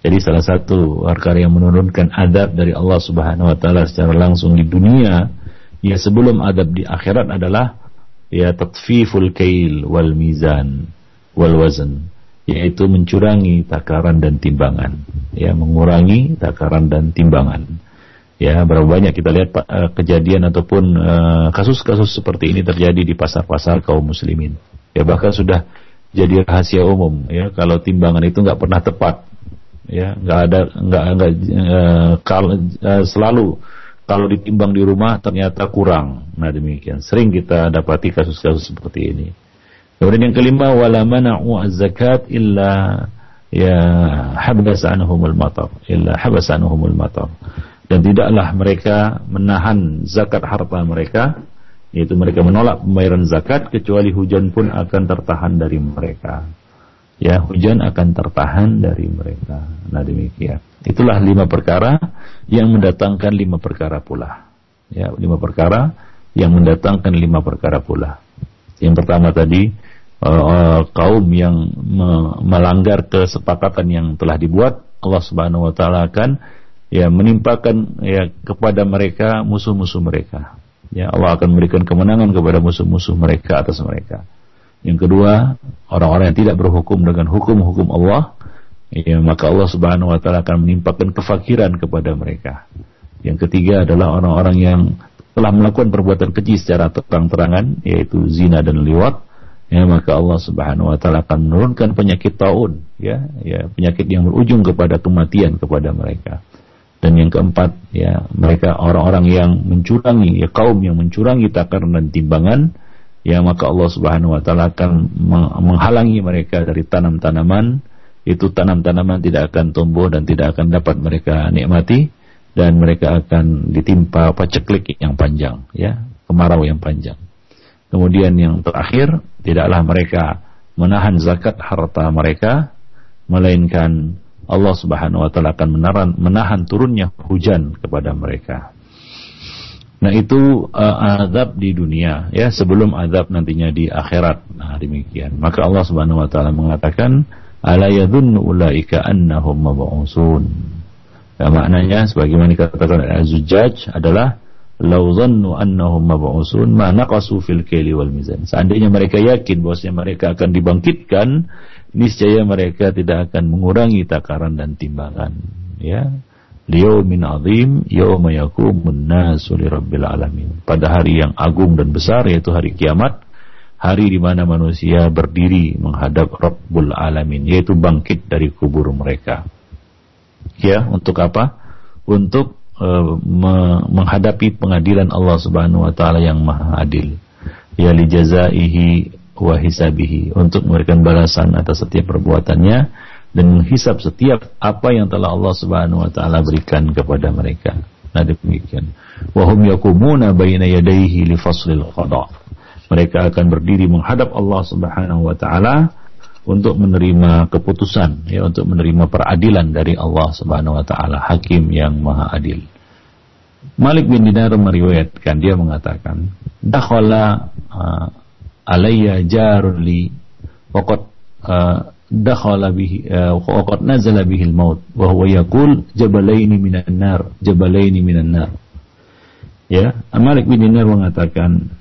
A: Jadi salah satu perkara yang menurunkan adab dari Allah Subhanahu wa taala secara langsung di dunia ya sebelum adab di akhirat adalah ya tatfiful kail wal mizan wal wazn yaitu mencurangi takaran dan timbangan. Ya mengurangi takaran dan timbangan. Ya berapa banyak kita lihat uh, kejadian ataupun eh, kasus-kasus seperti ini terjadi di pasar-pasar kaum muslimin. Ya bahkan sudah jadi rahasia umum ya kalau timbangan itu nggak pernah tepat. Ya nggak ada nggak nggak uh, kalau uh, selalu kalau ditimbang di rumah ternyata kurang. Nah demikian. Sering kita dapati kasus-kasus seperti ini kemudian yang kelima wala mana'u az-zakat illa ya habas anhumul matar illa habas anhumul matar dan tidaklah mereka menahan zakat harta mereka yaitu mereka menolak pembayaran zakat kecuali hujan pun akan tertahan dari mereka ya hujan akan tertahan dari mereka. Nah demikian. Itulah lima perkara yang mendatangkan lima perkara pula. Ya, lima perkara yang mendatangkan lima perkara pula. Yang pertama tadi uh, kaum yang me melanggar kesepakatan yang telah dibuat, Allah Subhanahu wa taala akan ya menimpakan ya kepada mereka musuh-musuh mereka. Ya, Allah akan memberikan kemenangan kepada musuh-musuh mereka atas mereka. Yang kedua, orang-orang yang tidak berhukum dengan hukum-hukum Allah, ya, maka Allah Subhanahu wa taala akan menimpakan kefakiran kepada mereka. Yang ketiga adalah orang-orang yang telah melakukan perbuatan keji secara terang-terangan yaitu zina dan liwat ya maka Allah Subhanahu wa taala akan menurunkan penyakit taun ya ya penyakit yang berujung kepada kematian kepada mereka. Dan yang keempat ya mereka orang-orang yang mencurangi ya kaum yang mencurangi takaran dan timbangan ya maka Allah Subhanahu wa taala akan menghalangi mereka dari tanam-tanaman. Itu tanam-tanaman tidak akan tumbuh dan tidak akan dapat mereka nikmati dan mereka akan ditimpa paceklik yang panjang ya kemarau yang panjang kemudian yang terakhir tidaklah mereka menahan zakat harta mereka melainkan Allah Subhanahu wa taala akan menahan, menahan turunnya hujan kepada mereka Nah itu uh, azab di dunia ya sebelum azab nantinya di akhirat. Nah demikian. Maka Allah Subhanahu wa taala mengatakan ala yadhunnu ulaika annahum. Ya, maknanya sebagaimana dikatakan oleh Az-Zujjaj adalah law dhannu annahum mab'usun ma naqasu fil kaili wal mizan. Seandainya mereka yakin bahwasanya mereka akan dibangkitkan, niscaya mereka tidak akan mengurangi takaran dan timbangan. Ya, liyaumin azim yauma yaqumun nasu lirabbil alamin. Pada hari yang agung dan besar yaitu hari kiamat, hari di mana manusia berdiri menghadap Rabbul Alamin, yaitu bangkit dari kubur mereka. Ya, untuk apa? Untuk uh, me menghadapi pengadilan Allah Subhanahu wa taala yang Maha Adil. Ya li jazaihi wa hisabihi, untuk memberikan balasan atas setiap perbuatannya dan menghisap setiap apa yang telah Allah Subhanahu wa taala berikan kepada mereka. Nah demikian. Wa hum yakumuna baina yadayhi li faslil qada. Mereka akan berdiri menghadap Allah Subhanahu wa taala untuk menerima keputusan ya untuk menerima peradilan dari Allah Subhanahu wa taala, hakim yang maha adil. Malik bin Dinar meriwayatkan dia mengatakan, "Dakhala uh, alayya jarun li waqad uh, dakhala bihi wa qad nazala bihi al-maut wa huwa yaqul jabalaini minan nar jabalaini minan nar Ya, Malik bin Dinar mengatakan,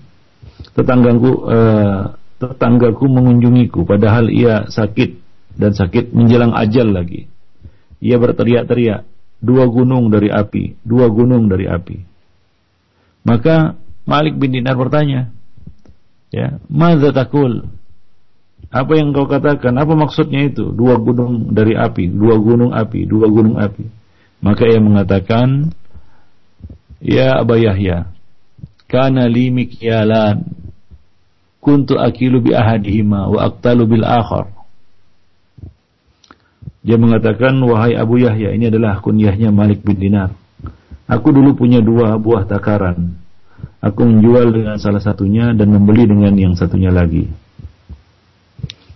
A: tetanggaku uh, tetanggaku mengunjungiku padahal ia sakit dan sakit menjelang ajal lagi. Ia berteriak-teriak, dua gunung dari api, dua gunung dari api. Maka Malik bin Dinar bertanya, ya, "Madza takul?" Apa yang kau katakan? Apa maksudnya itu? Dua gunung dari api, dua gunung api, dua gunung api. Maka ia mengatakan, Ya Aba Yahya, kana li mikyalan kuntu akilu bi ahadihima wa aqtalu bil akhar. Dia mengatakan, wahai Abu Yahya, ini adalah kunyahnya Malik bin Dinar. Aku dulu punya dua buah takaran. Aku menjual dengan salah satunya dan membeli dengan yang satunya lagi.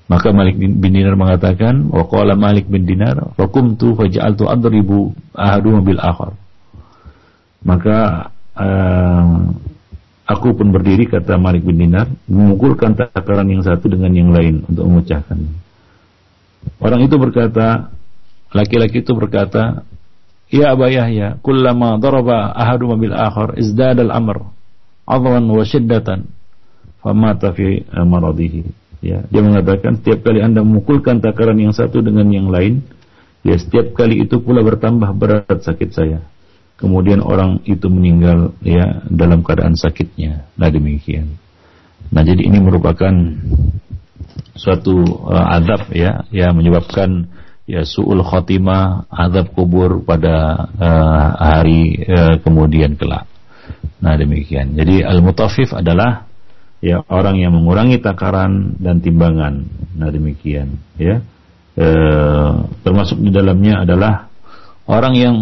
A: Maka Malik bin Dinar mengatakan, wa Malik bin Dinar, fakumtu faj'altu adribu ahadu bil akhar. Maka uh, aku pun berdiri kata Malik bin Dinar, memukulkan takaran yang satu dengan yang lain untuk memecahkan. Orang itu berkata, laki-laki itu berkata, Ya Aba Yahya, kullama daraba ahadu bil akhar izdadal amr, adwan wa shiddatan, famata fi maradihi. Ya, dia mengatakan setiap kali Anda memukulkan takaran yang satu dengan yang lain, ya setiap kali itu pula bertambah berat sakit saya. Kemudian orang itu meninggal ya dalam keadaan sakitnya. Nah demikian. Nah jadi ini merupakan suatu uh, adab ya yang menyebabkan ya suul khotimah, adab kubur pada uh, hari uh, kemudian kelak. Nah demikian. Jadi al-mutafif adalah ya orang yang mengurangi takaran dan timbangan. Nah demikian ya. E, termasuk di dalamnya adalah orang yang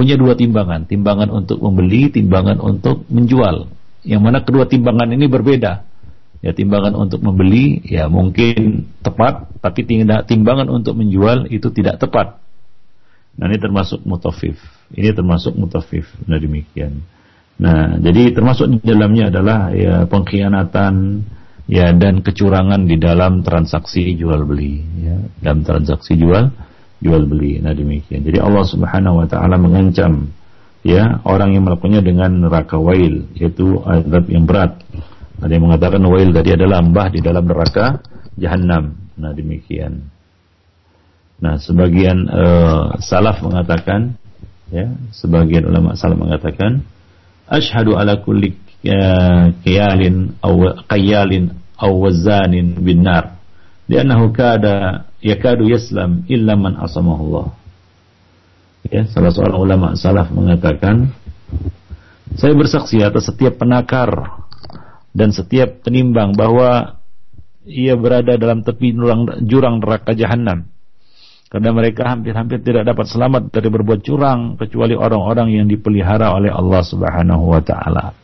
A: punya dua timbangan, timbangan untuk membeli, timbangan untuk menjual. Yang mana kedua timbangan ini berbeda. Ya timbangan untuk membeli ya mungkin tepat, tapi timbangan untuk menjual itu tidak tepat. Nah ini termasuk mutafif. Ini termasuk mutafif. Nah demikian. Nah, jadi termasuk di dalamnya adalah ya pengkhianatan ya dan kecurangan di dalam transaksi jual beli ya, dalam transaksi jual jual beli. Nah, demikian. Jadi Allah Subhanahu wa taala mengancam ya orang yang melakukannya dengan neraka wail yaitu azab yang berat. Ada yang mengatakan wail tadi adalah mbah di dalam neraka jahanam. Nah, demikian. Nah, sebagian uh, salaf mengatakan ya, sebagian ulama salaf mengatakan ashhadu ala kulli qiyalin aw qayyalin aw wazanin bin nar li'annahu kada yakadu yaslam illa man asamahu Allah ya salah seorang ulama salaf mengatakan saya bersaksi atas setiap penakar dan setiap penimbang bahwa ia berada dalam tepi jurang neraka jahanam karena mereka hampir-hampir tidak dapat selamat dari berbuat curang kecuali orang-orang yang dipelihara oleh Allah Subhanahu wa taala.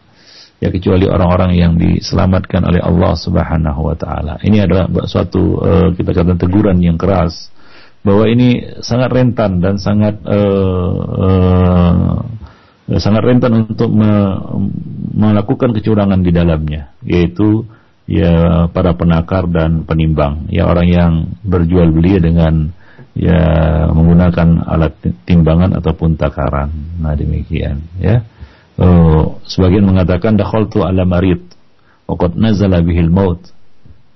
A: Ya kecuali orang-orang yang diselamatkan oleh Allah Subhanahu wa taala. Ini adalah suatu uh, kita katakan teguran yang keras bahwa ini sangat rentan dan sangat uh, uh, sangat rentan untuk me melakukan kecurangan di dalamnya yaitu ya para penakar dan penimbang ya orang yang berjual beli dengan ya menggunakan alat timbangan ataupun takaran. Nah demikian ya. Oh, sebagian mengatakan dakhaltu ala marid wa qad nazala bihil maut.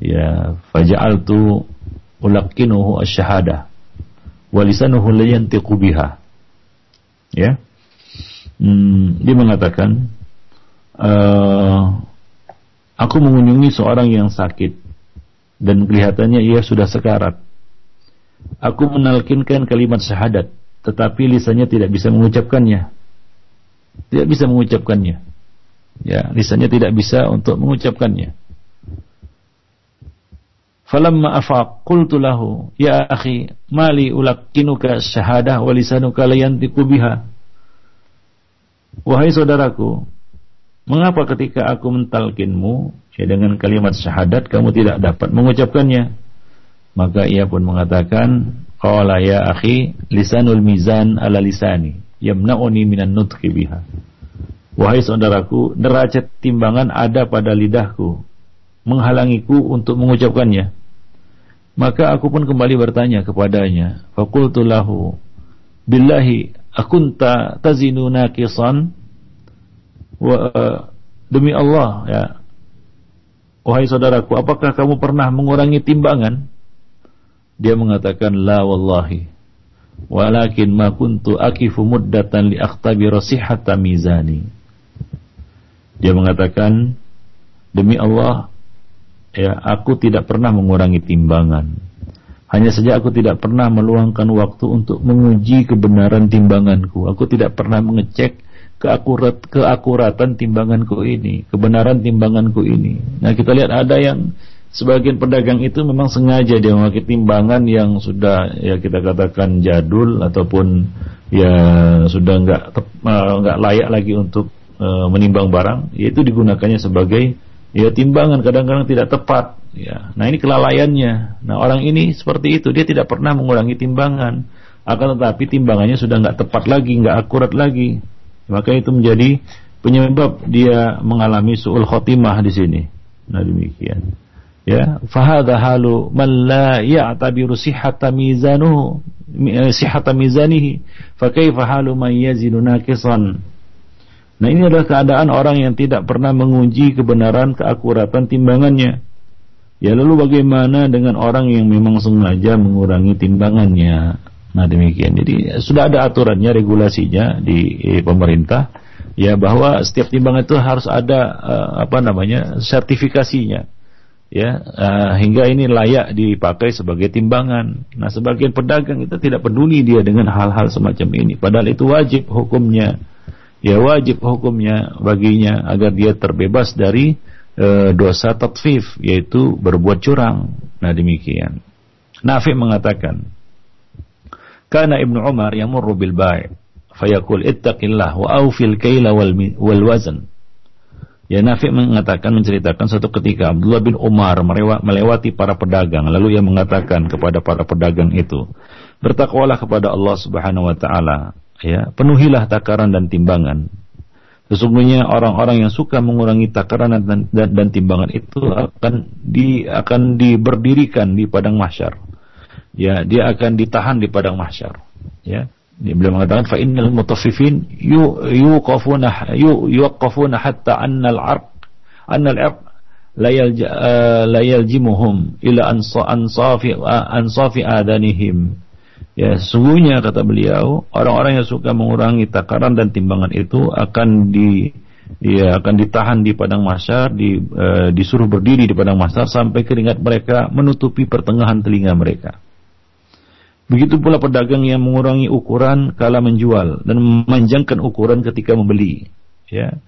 A: Ya, faja'altu ulaqqinuhu asy-syahadah wa lisanuhu la yantiqu biha. Ya. Hmm, dia mengatakan uh, aku mengunjungi seorang yang sakit dan kelihatannya ia sudah sekarat Aku menalkinkan kalimat syahadat, tetapi lisannya tidak bisa mengucapkannya. Tidak bisa mengucapkannya. Ya, lisannya tidak bisa untuk mengucapkannya. Falamma afaq qultu lahu ya akhi mali ulakkinuka syahadah wa lisanuka la biha. Wahai saudaraku, mengapa ketika aku mentalkinmu ya dengan kalimat syahadat kamu tidak dapat mengucapkannya? Maka ia pun mengatakan, Qala ya akhi, lisanul mizan ala lisani, yamna'uni minan nutqi biha. Wahai saudaraku, neraca timbangan ada pada lidahku, menghalangiku untuk mengucapkannya. Maka aku pun kembali bertanya kepadanya, faqultu lahu, billahi akunta tazinu naqisan? wa, uh, demi Allah ya wahai saudaraku apakah kamu pernah mengurangi timbangan dia mengatakan la wallahi walakin ma kuntu akifu muddatan li akhtabira sihhata mizani dia mengatakan demi Allah ya aku tidak pernah mengurangi timbangan hanya saja aku tidak pernah meluangkan waktu untuk menguji kebenaran timbanganku. Aku tidak pernah mengecek keakurat keakuratan timbanganku ini, kebenaran timbanganku ini. Nah, kita lihat ada yang sebagian pedagang itu memang sengaja dia memakai timbangan yang sudah ya kita katakan jadul ataupun ya sudah nggak eh, nggak layak lagi untuk uh, menimbang barang, yaitu digunakannya sebagai ya timbangan kadang-kadang tidak tepat Ya, nah ini kelalaiannya. Nah orang ini seperti itu, dia tidak pernah mengurangi timbangan. Akan tetapi timbangannya sudah nggak tepat lagi, nggak akurat lagi. Maka itu menjadi penyebab dia mengalami suul khotimah di sini. Nah demikian. Ya, fahadha halu man la ya'tabiru sihhata mizanuhu eh, sihhata mizanihi fa kaifa halu man yazinu naqisan. Nah ini adalah keadaan orang yang tidak pernah menguji kebenaran keakuratan timbangannya. Ya lalu bagaimana dengan orang yang memang sengaja mengurangi timbangannya? Nah demikian. Jadi sudah ada aturannya, regulasinya di eh, pemerintah ya bahwa setiap timbangan itu harus ada uh, apa namanya sertifikasinya ya uh, hingga ini layak dipakai sebagai timbangan. Nah sebagian pedagang itu tidak peduli dia dengan hal-hal semacam ini. Padahal itu wajib hukumnya. Ya wajib hukumnya baginya agar dia terbebas dari e, dosa tatfif yaitu berbuat curang. Nah demikian. Nafi mengatakan, "Kana Ibnu Umar yamurru bil bai' fayaqul ittaqillah wa awfil kaila wal, wal wazn." Ya Nafi mengatakan menceritakan suatu ketika Abdullah bin Umar melewati para pedagang lalu ia mengatakan kepada para pedagang itu bertakwalah kepada Allah Subhanahu wa taala ya penuhilah takaran dan timbangan Sesungguhnya orang-orang yang suka mengurangi takaran dan, dan, dan timbangan itu akan di akan diberdirikan di padang mahsyar. Ya, dia akan ditahan di padang mahsyar. Ya. Dia beliau mengatakan fa innal mutaffifin yu yuqafuna yu yuqafuna hatta annal arq annal arq la yalja la yaljimuhum ila ansafi ansafi adanihim Ya, sungguhnya kata beliau, orang-orang yang suka mengurangi takaran dan timbangan itu akan di ya akan ditahan di padang mahsyar, di, e, disuruh berdiri di padang mahsyar sampai keringat mereka menutupi pertengahan telinga mereka. Begitu pula pedagang yang mengurangi ukuran kala menjual dan memanjangkan ukuran ketika membeli. Ya.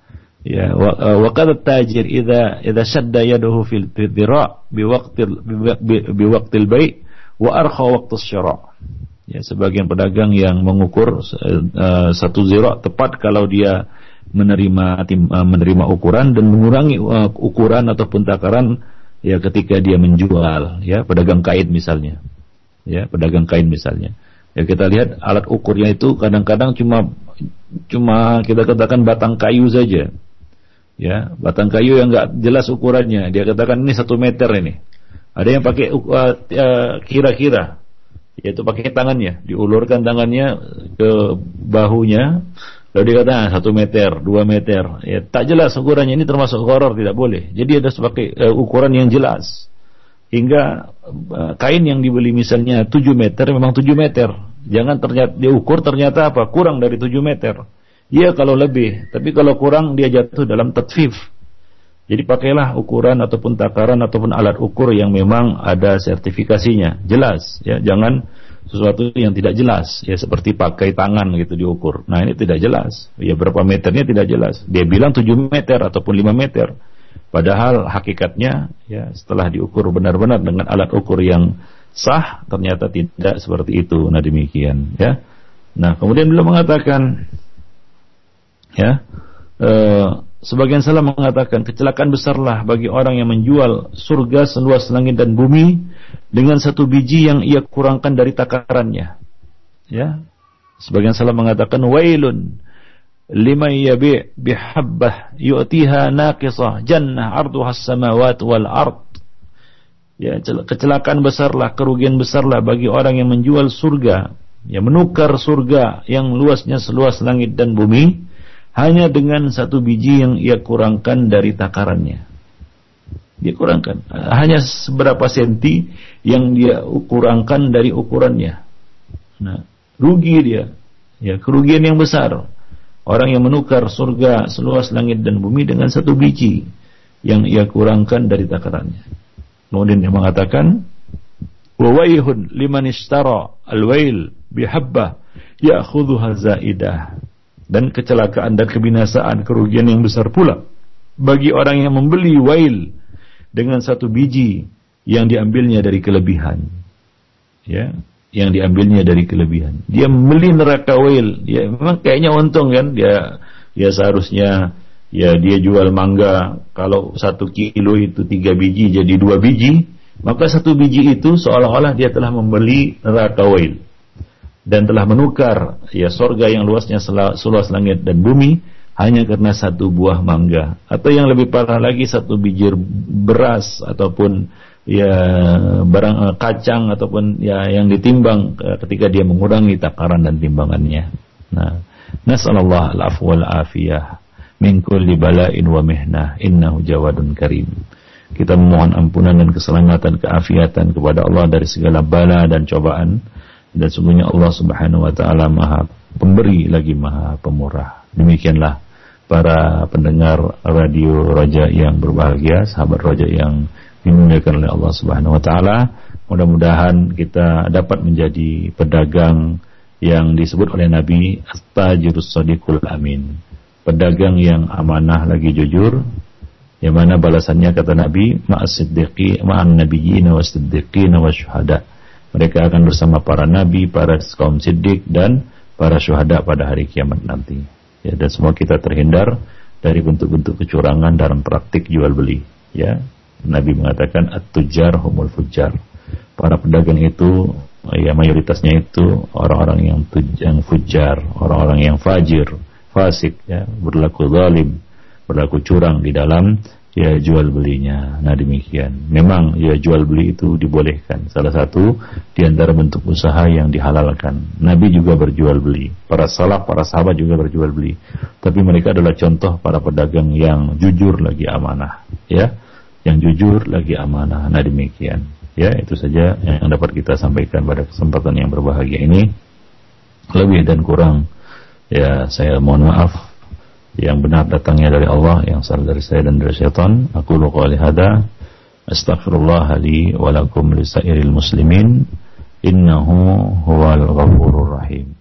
A: Ya, wa qad tajir idza idza shadda yaduhu fil dhira bi waqtil bi waqtil bai' wa arkha waqtis syara'. Ya, sebagian pedagang yang mengukur uh, satu zero tepat kalau dia menerima uh, menerima ukuran dan mengurangi uh, ukuran ataupun takaran ya ketika dia menjual ya pedagang kain misalnya ya pedagang kain misalnya. Ya kita lihat alat ukurnya itu kadang-kadang cuma cuma kita katakan batang kayu saja. Ya batang kayu yang nggak jelas ukurannya. Dia katakan ini satu meter ini. Ada yang pakai kira-kira. Yaitu pakai tangannya, diulurkan tangannya ke bahunya, lalu dikatakan satu meter, dua meter, ya tak jelas ukurannya. Ini termasuk horor tidak boleh. Jadi ada sebagai uh, ukuran yang jelas. Hingga uh, kain yang dibeli misalnya 7 meter memang 7 meter. Jangan ternyata diukur ternyata apa? Kurang dari 7 meter. Iya kalau lebih, tapi kalau kurang dia jatuh dalam tatfif. Jadi pakailah ukuran ataupun takaran ataupun alat ukur yang memang ada sertifikasinya, jelas ya, jangan sesuatu yang tidak jelas ya seperti pakai tangan gitu diukur. Nah, ini tidak jelas. Ya berapa meternya tidak jelas. Dia bilang 7 meter ataupun 5 meter. Padahal hakikatnya ya setelah diukur benar-benar dengan alat ukur yang sah ternyata tidak seperti itu. Nah, demikian ya. Nah, kemudian beliau mengatakan ya eh, Sebagian salah mengatakan kecelakaan besarlah bagi orang yang menjual surga seluas langit dan bumi dengan satu biji yang ia kurangkan dari takarannya. Ya. Sebagian salah mengatakan wailun lima yabi bihabbah yu'tiha naqisah jannah arduha samawat wal ard. Ya, kecelakaan besarlah, kerugian besarlah bagi orang yang menjual surga, yang menukar surga yang luasnya seluas langit dan bumi hanya dengan satu biji yang ia kurangkan dari takarannya. Dia kurangkan hanya seberapa senti yang dia kurangkan dari ukurannya. Nah, rugi dia. Ya, kerugian yang besar. Orang yang menukar surga seluas langit dan bumi dengan satu biji yang ia kurangkan dari takarannya. Kemudian dia mengatakan, "Wawaihun liman ishtara al-wail bihabbah ya'khudhuha zaidah." Dan kecelakaan dan kebinasaan kerugian yang besar pula bagi orang yang membeli wail dengan satu biji yang diambilnya dari kelebihan. Ya, yang diambilnya dari kelebihan. Dia membeli neraka whale, ya memang kayaknya untung kan? Dia ya seharusnya ya dia jual mangga. Kalau satu kilo itu tiga biji jadi dua biji maka satu biji itu seolah-olah dia telah membeli neraka whale. Dan telah menukar ya sorga yang luasnya seluas langit dan bumi hanya karena satu buah mangga. Atau yang lebih parah lagi satu biji beras ataupun ya barang uh, kacang ataupun ya yang ditimbang uh, ketika dia mengurangi takaran dan timbangannya. Nah, nasallallahu al-afwa wal afiyah min kulli bala'in wa mihnah innahu jawadun karim. Kita memohon ampunan dan keselamatan keafiatan kepada Allah dari segala bala dan cobaan dan sungguhnya Allah Subhanahu wa taala Maha pemberi lagi Maha pemurah. Demikianlah para pendengar radio Raja yang berbahagia, sahabat Raja yang dimuliakan oleh Allah Subhanahu wa taala. Mudah-mudahan kita dapat menjadi pedagang yang disebut oleh Nabi At-Tajirus Sadiqul Amin. Pedagang yang amanah lagi jujur, yang mana balasannya kata Nabi ma'as siddiqi ma'an nabiyyin wa siddiqin wa syuhada. Mereka akan bersama para nabi, para kaum siddiq dan para syuhada pada hari kiamat nanti. Ya, dan semua kita terhindar dari bentuk-bentuk kecurangan dalam praktik jual beli. Ya, Nabi mengatakan at-tujar humul fujar. Para pedagang itu ya mayoritasnya itu orang-orang yang yang fujar, orang-orang yang fajir, fasik ya, berlaku zalim, berlaku curang di dalam ya jual belinya. Nah demikian. Memang ya jual beli itu dibolehkan. Salah satu di antara bentuk usaha yang dihalalkan. Nabi juga berjual beli. Para salaf, para sahabat juga berjual beli. Tapi mereka adalah contoh para pedagang yang jujur lagi amanah. Ya, yang jujur lagi amanah. Nah demikian. Ya, itu saja yang dapat kita sampaikan pada kesempatan yang berbahagia ini. Lebih dan kurang ya saya mohon maaf yang benar datangnya dari Allah, yang salah dari saya dan dari syaitan. Aku qouli hada astaghfirullah li wa lakum lisairil muslimin innahu huwal ghafurur rahim.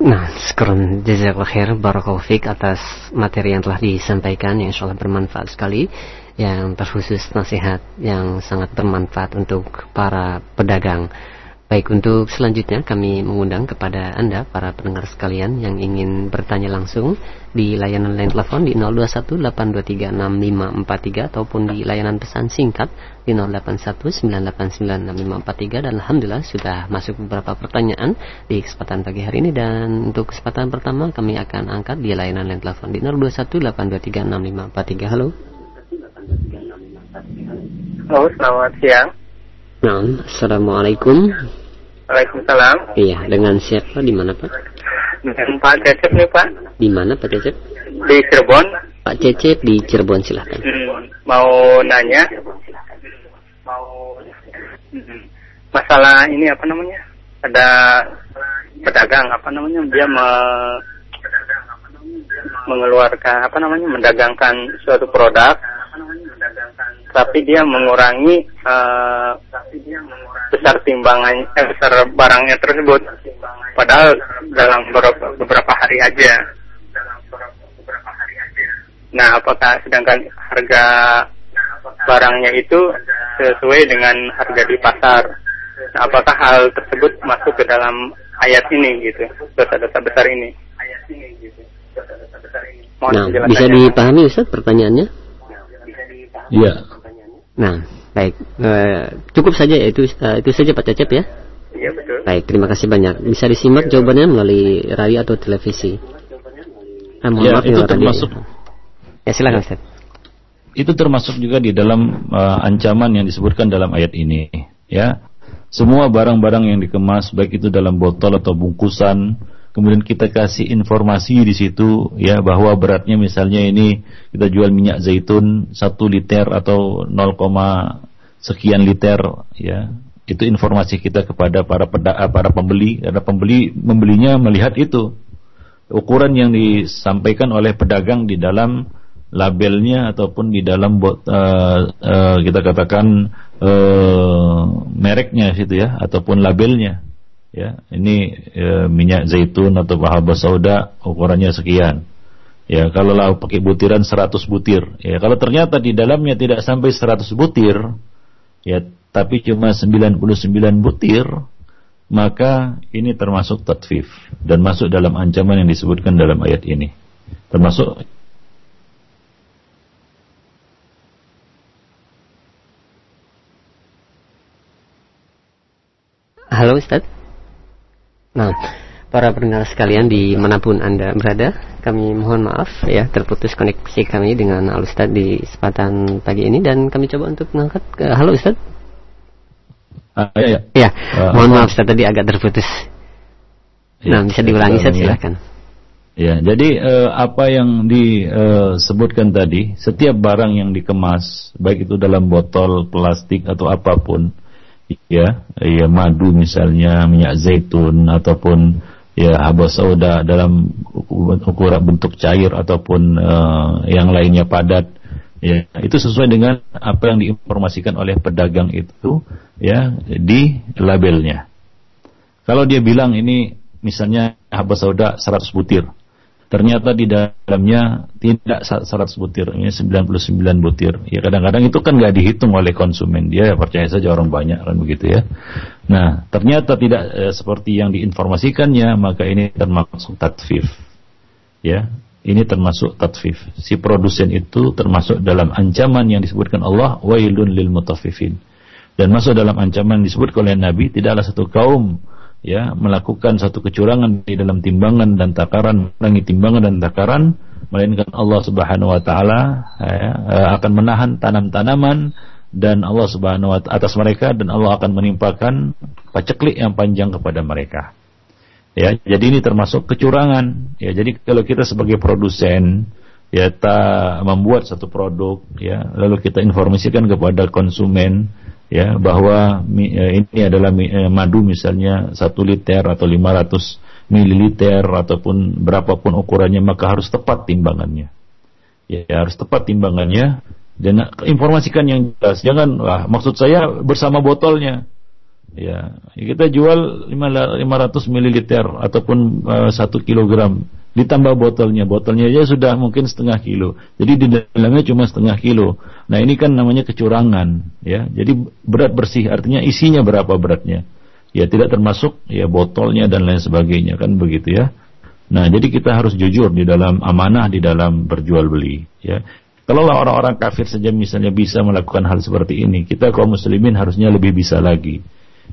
B: Nah, sekarang jazakallah khair barakallahu atas materi yang telah disampaikan yang insyaallah bermanfaat sekali yang terkhusus nasihat yang sangat bermanfaat untuk para pedagang. Baik, untuk selanjutnya kami mengundang kepada Anda, para pendengar sekalian yang ingin bertanya langsung di layanan line telepon di 0218236543 ataupun di layanan pesan singkat di 0819896543 dan Alhamdulillah sudah masuk beberapa pertanyaan di kesempatan pagi hari ini dan untuk kesempatan pertama kami akan angkat di layanan line telepon di 0218236543. Halo.
C: Halo, selamat siang.
B: Nah, Assalamualaikum.
C: Waalaikumsalam.
B: Iya, dengan siapa di mana Pak?
C: Dengan Pak Cecep nih Pak.
B: Di mana Pak Cecep?
C: Di Cirebon.
B: Pak Cecep di Cirebon silahkan.
C: Hmm, mau nanya. Mau masalah ini apa namanya? Ada pedagang apa namanya? Dia me, mengeluarkan apa namanya? Mendagangkan suatu produk tapi dia mengurangi uh, besar timbangan eh, besar barangnya tersebut. Padahal dalam beberapa, beberapa hari aja. Nah apakah sedangkan harga barangnya itu sesuai dengan harga di pasar? Nah, apakah hal tersebut masuk ke dalam ayat ini gitu dosa-dosa besar ini?
B: Mohon nah, bisa dipahami Ustaz pertanyaannya?
A: Iya.
B: Nah, baik. E, cukup saja ya itu e, itu saja Pak Cecep ya.
C: Iya betul.
B: Baik, terima kasih banyak. Bisa disimak jawabannya melalui radio atau televisi.
A: Ah, mohon ya, maaf, itu termasuk.
B: Ya silakan Ustaz.
A: Itu termasuk juga di dalam uh, ancaman yang disebutkan dalam ayat ini, ya. Semua barang-barang yang dikemas baik itu dalam botol atau bungkusan kemudian kita kasih informasi di situ ya bahwa beratnya misalnya ini kita jual minyak zaitun satu liter atau 0, sekian liter ya. Itu informasi kita kepada para peda, para pembeli karena pembeli membelinya melihat itu. Ukuran yang disampaikan oleh pedagang di dalam labelnya ataupun di dalam bot, uh, uh, kita katakan uh, mereknya gitu ya ataupun labelnya ya ini uh, minyak zaitun atau bahagia sauda ukurannya sekian. Ya kalau lah pakai butiran 100 butir. Ya kalau ternyata di dalamnya tidak sampai 100 butir ya tapi cuma 99 butir maka ini termasuk tatfif dan masuk dalam ancaman yang disebutkan dalam ayat ini. Termasuk
B: Halo Ustaz. Nah, para pendengar sekalian di mana pun Anda berada, kami mohon maaf ya terputus koneksi kami dengan Al Ustaz di kesempatan pagi ini dan kami coba untuk mengangkat ke Halo Ustaz.
A: Uh, ya, ya.
B: ya uh, mohon maaf Ustaz tadi agak terputus. Ya, nah, bisa diulangi Ustaz silakan.
A: Ya, jadi uh, apa yang disebutkan tadi, setiap barang yang dikemas, baik itu dalam botol plastik atau apa pun, ya ya madu misalnya minyak zaitun ataupun ya haba sauda dalam ukuran bentuk cair ataupun uh, yang lainnya padat. Ya itu sesuai dengan apa yang diinformasikan oleh pedagang itu ya di labelnya. Kalau dia bilang ini misalnya haba sauda 100 butir ternyata di dalamnya tidak 100 butir, ini 99 butir. Ya kadang-kadang itu kan nggak dihitung oleh konsumen dia, ya percaya saja orang banyak kan begitu ya. Nah ternyata tidak eh, seperti yang diinformasikannya, maka ini termasuk tatfif. Ya, ini termasuk tatfif. Si produsen itu termasuk dalam ancaman yang disebutkan Allah, wailun lil mutaffifin. Dan masuk dalam ancaman yang disebut oleh Nabi, tidaklah satu kaum ya melakukan satu kecurangan di dalam timbangan dan takaran mengurangi timbangan dan takaran melainkan Allah Subhanahu wa taala ya, eh, akan menahan tanam-tanaman dan Allah Subhanahu wa atas mereka dan Allah akan menimpakan paceklik yang panjang kepada mereka. Ya, jadi ini termasuk kecurangan. Ya, jadi kalau kita sebagai produsen ya tak membuat satu produk ya, lalu kita informasikan kepada konsumen ya bahwa eh, ini adalah eh, madu misalnya satu liter atau 500 mililiter ataupun berapapun ukurannya maka harus tepat timbangannya. Ya harus tepat timbangannya. Dan informasikan yang jelas. Jangan wah maksud saya bersama botolnya. Ya kita jual 500 mililiter ataupun uh, 1 kilogram ditambah botolnya. Botolnya aja sudah mungkin setengah kilo. Jadi di dalamnya cuma setengah kilo. Nah ini kan namanya kecurangan ya. Jadi berat bersih artinya isinya berapa beratnya? Ya tidak termasuk ya botolnya dan lain sebagainya kan begitu ya. Nah jadi kita harus jujur di dalam amanah di dalam berjual beli ya. Kalau orang-orang kafir saja misalnya bisa melakukan hal seperti ini kita kaum muslimin harusnya lebih bisa lagi.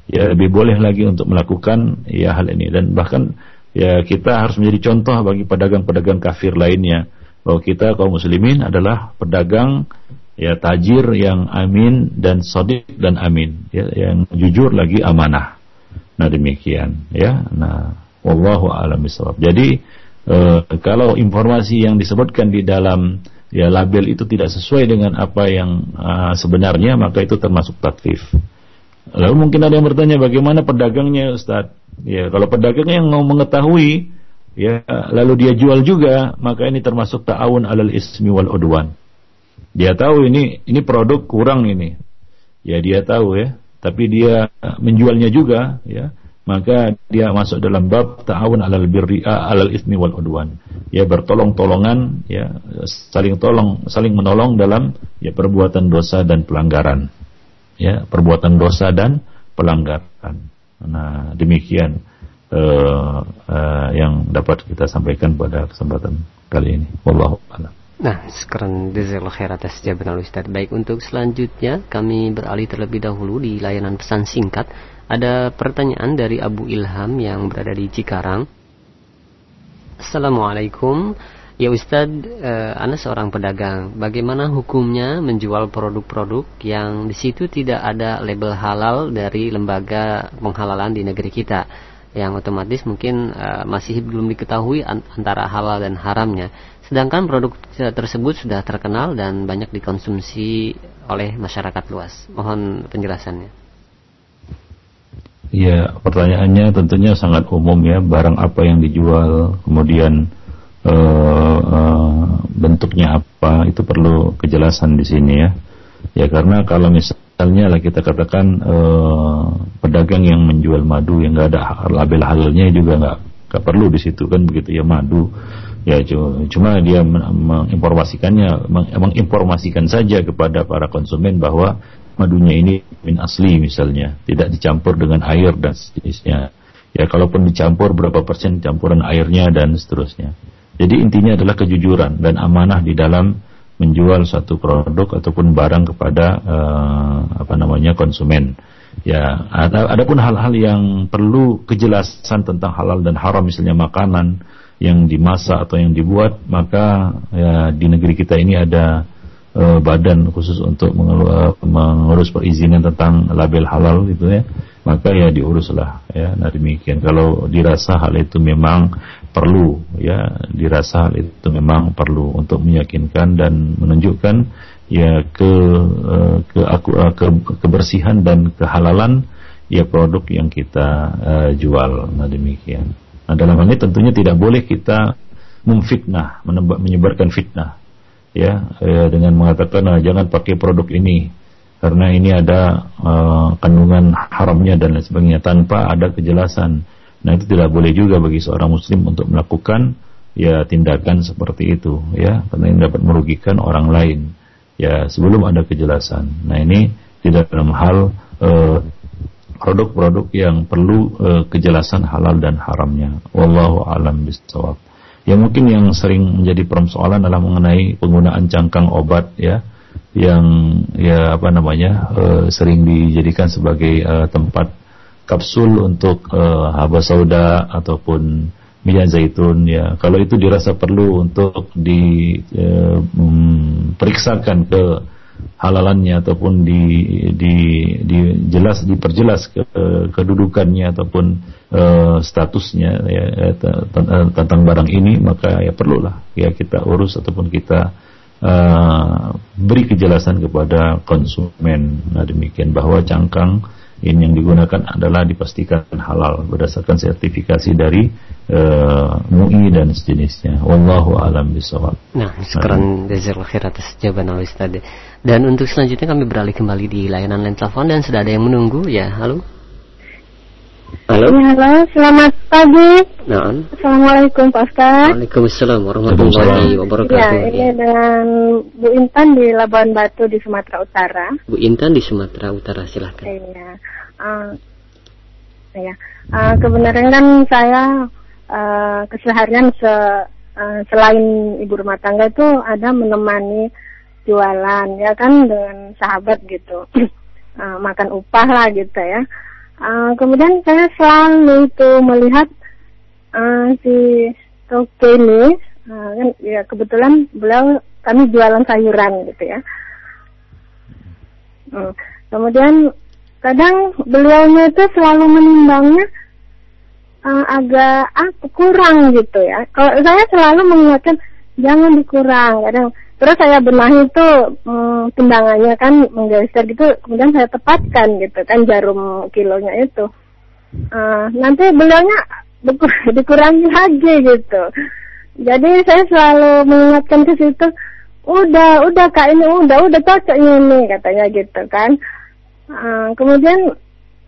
A: Ya lebih boleh lagi untuk melakukan ya hal ini. Dan bahkan ya kita harus menjadi contoh bagi pedagang-pedagang kafir lainnya. Bahwa kita kaum muslimin adalah pedagang ya tajir yang amin dan sodik dan amin. Ya yang jujur lagi amanah. Nah demikian. Ya nah wallahu alam bisawab jadi eh, kalau informasi yang disebutkan di dalam ya label itu tidak sesuai dengan apa yang uh, sebenarnya maka itu termasuk tatfif lalu mungkin ada yang bertanya bagaimana pedagangnya Ustaz Ya, kalau pedagang yang mau mengetahui ya lalu dia jual juga, maka ini termasuk ta'awun alal ismi wal udwan. Dia tahu ini ini produk kurang ini. Ya dia tahu ya, tapi dia menjualnya juga ya, maka dia masuk dalam bab ta'awun alal birri alal ismi wal udwan. Ya bertolong-tolongan ya, saling tolong, saling menolong dalam ya perbuatan dosa dan pelanggaran. Ya, perbuatan dosa dan pelanggaran. Nah, demikian uh, uh, yang dapat kita sampaikan pada kesempatan kali ini. Wallahu a'lam.
B: Nah, sekarang jazakallahu khair atas jawaban Ustaz. Baik, untuk selanjutnya kami beralih terlebih dahulu di layanan pesan singkat. Ada pertanyaan dari Abu Ilham yang berada di Cikarang. Assalamualaikum. Ya Ustadz, eh, Anda seorang pedagang. Bagaimana hukumnya menjual produk-produk yang di situ tidak ada label halal dari lembaga penghalalan di negeri kita? yang otomatis mungkin uh, masih belum diketahui antara halal dan haramnya. Sedangkan produk tersebut sudah terkenal dan banyak dikonsumsi oleh masyarakat luas. Mohon penjelasannya.
A: Ya, pertanyaannya tentunya sangat umum ya, barang apa yang dijual, kemudian uh, uh, bentuknya apa, itu perlu kejelasan di sini ya. Ya karena kalau misalnya lah kita katakan uh, pedagang yang menjual madu yang nggak ada label halalnya juga nggak nggak perlu di situ kan begitu ya madu ya cuma dia menginformasikannya menginformasikan saja kepada para konsumen bahwa madunya ini min asli misalnya, tidak dicampur dengan air dan sejenisnya. Ya kalaupun dicampur berapa persen campuran airnya dan seterusnya. Jadi intinya adalah kejujuran dan amanah di dalam menjual suatu produk ataupun barang kepada uh, apa namanya konsumen. Ya, ada adapun hal-hal yang perlu kejelasan tentang halal dan haram misalnya makanan yang dimasak atau yang dibuat, maka ya di negeri kita ini ada uh, badan khusus untuk mengurus perizinan tentang label halal gitu ya maka ya diuruslah ya. Nah demikian. Kalau dirasa hal itu memang perlu ya. Dirasa hal itu memang perlu untuk meyakinkan dan menunjukkan ya ke uh, ke, aku, uh, ke kebersihan dan kehalalan ya produk yang kita uh, jual. Nah demikian. Nah dalam hal ini tentunya tidak boleh kita memfitnah menyebarkan fitnah ya, ya dengan mengatakan nah, jangan pakai produk ini karena ini ada uh, kandungan haramnya dan lain sebagainya tanpa ada kejelasan. Nah itu tidak boleh juga bagi seorang muslim untuk melakukan ya tindakan seperti itu ya karena ini dapat merugikan orang lain ya sebelum ada kejelasan. Nah ini tidak dalam hal eh, produk-produk yang perlu uh, kejelasan halal dan haramnya. Wallahu alam bisawab. Ya mungkin yang sering menjadi persoalan adalah mengenai penggunaan cangkang obat ya yang ya apa namanya uh, sering dijadikan sebagai uh, tempat kapsul untuk uh, haba sauda ataupun minyak zaitun ya. Kalau itu dirasa perlu untuk diperiksakan uh, ke halalannya ataupun di, di, di jelas diperjelas ke, kedudukannya ataupun uh, statusnya ya, ya tentang barang ini maka ya perlulah ya kita urus ataupun kita uh, beri kejelasan kepada konsumen nah demikian bahwa cangkang ini yang digunakan adalah dipastikan halal berdasarkan sertifikasi dari uh, MUI dan sejenisnya. Wallahu alam bisawab.
B: Nah, sekarang jazakallahu khair atas jawaban Ustaz. Dan untuk selanjutnya kami beralih kembali di layanan line telepon dan sudah ada yang menunggu ya. Halo.
D: Halo. Ya, halo, selamat pagi. Nah. Assalamualaikum Pak Ustaz.
B: Waalaikumsalam warahmatullahi wabarakatuh.
D: Ya, ini ya. dengan Bu Intan di Labuan Batu di Sumatera Utara.
B: Bu Intan di Sumatera Utara, silahkan.
D: Iya. Uh, ya. Uh, kebenaran kan saya uh, keseharian se, uh, selain ibu rumah tangga itu ada menemani jualan ya kan dengan sahabat gitu uh, *clears throat* makan upah lah gitu ya uh, kemudian saya selalu itu melihat uh, si toko ini uh, kan ya kebetulan beliau kami jualan sayuran gitu ya. Uh, kemudian kadang beliaunya itu selalu menimbangnya uh, agak ah, kurang gitu ya. Kalau saya selalu mengingatkan jangan dikurang kadang terus saya benahi itu hmm, timbangannya kan menggeser gitu kemudian saya tepatkan gitu kan jarum kilonya itu. Uh, nanti beliaunya *laughs* dikurangi lagi gitu. Jadi saya selalu mengingatkan ke situ udah udah kak ini udah udah cocok ini katanya gitu kan. Uh, kemudian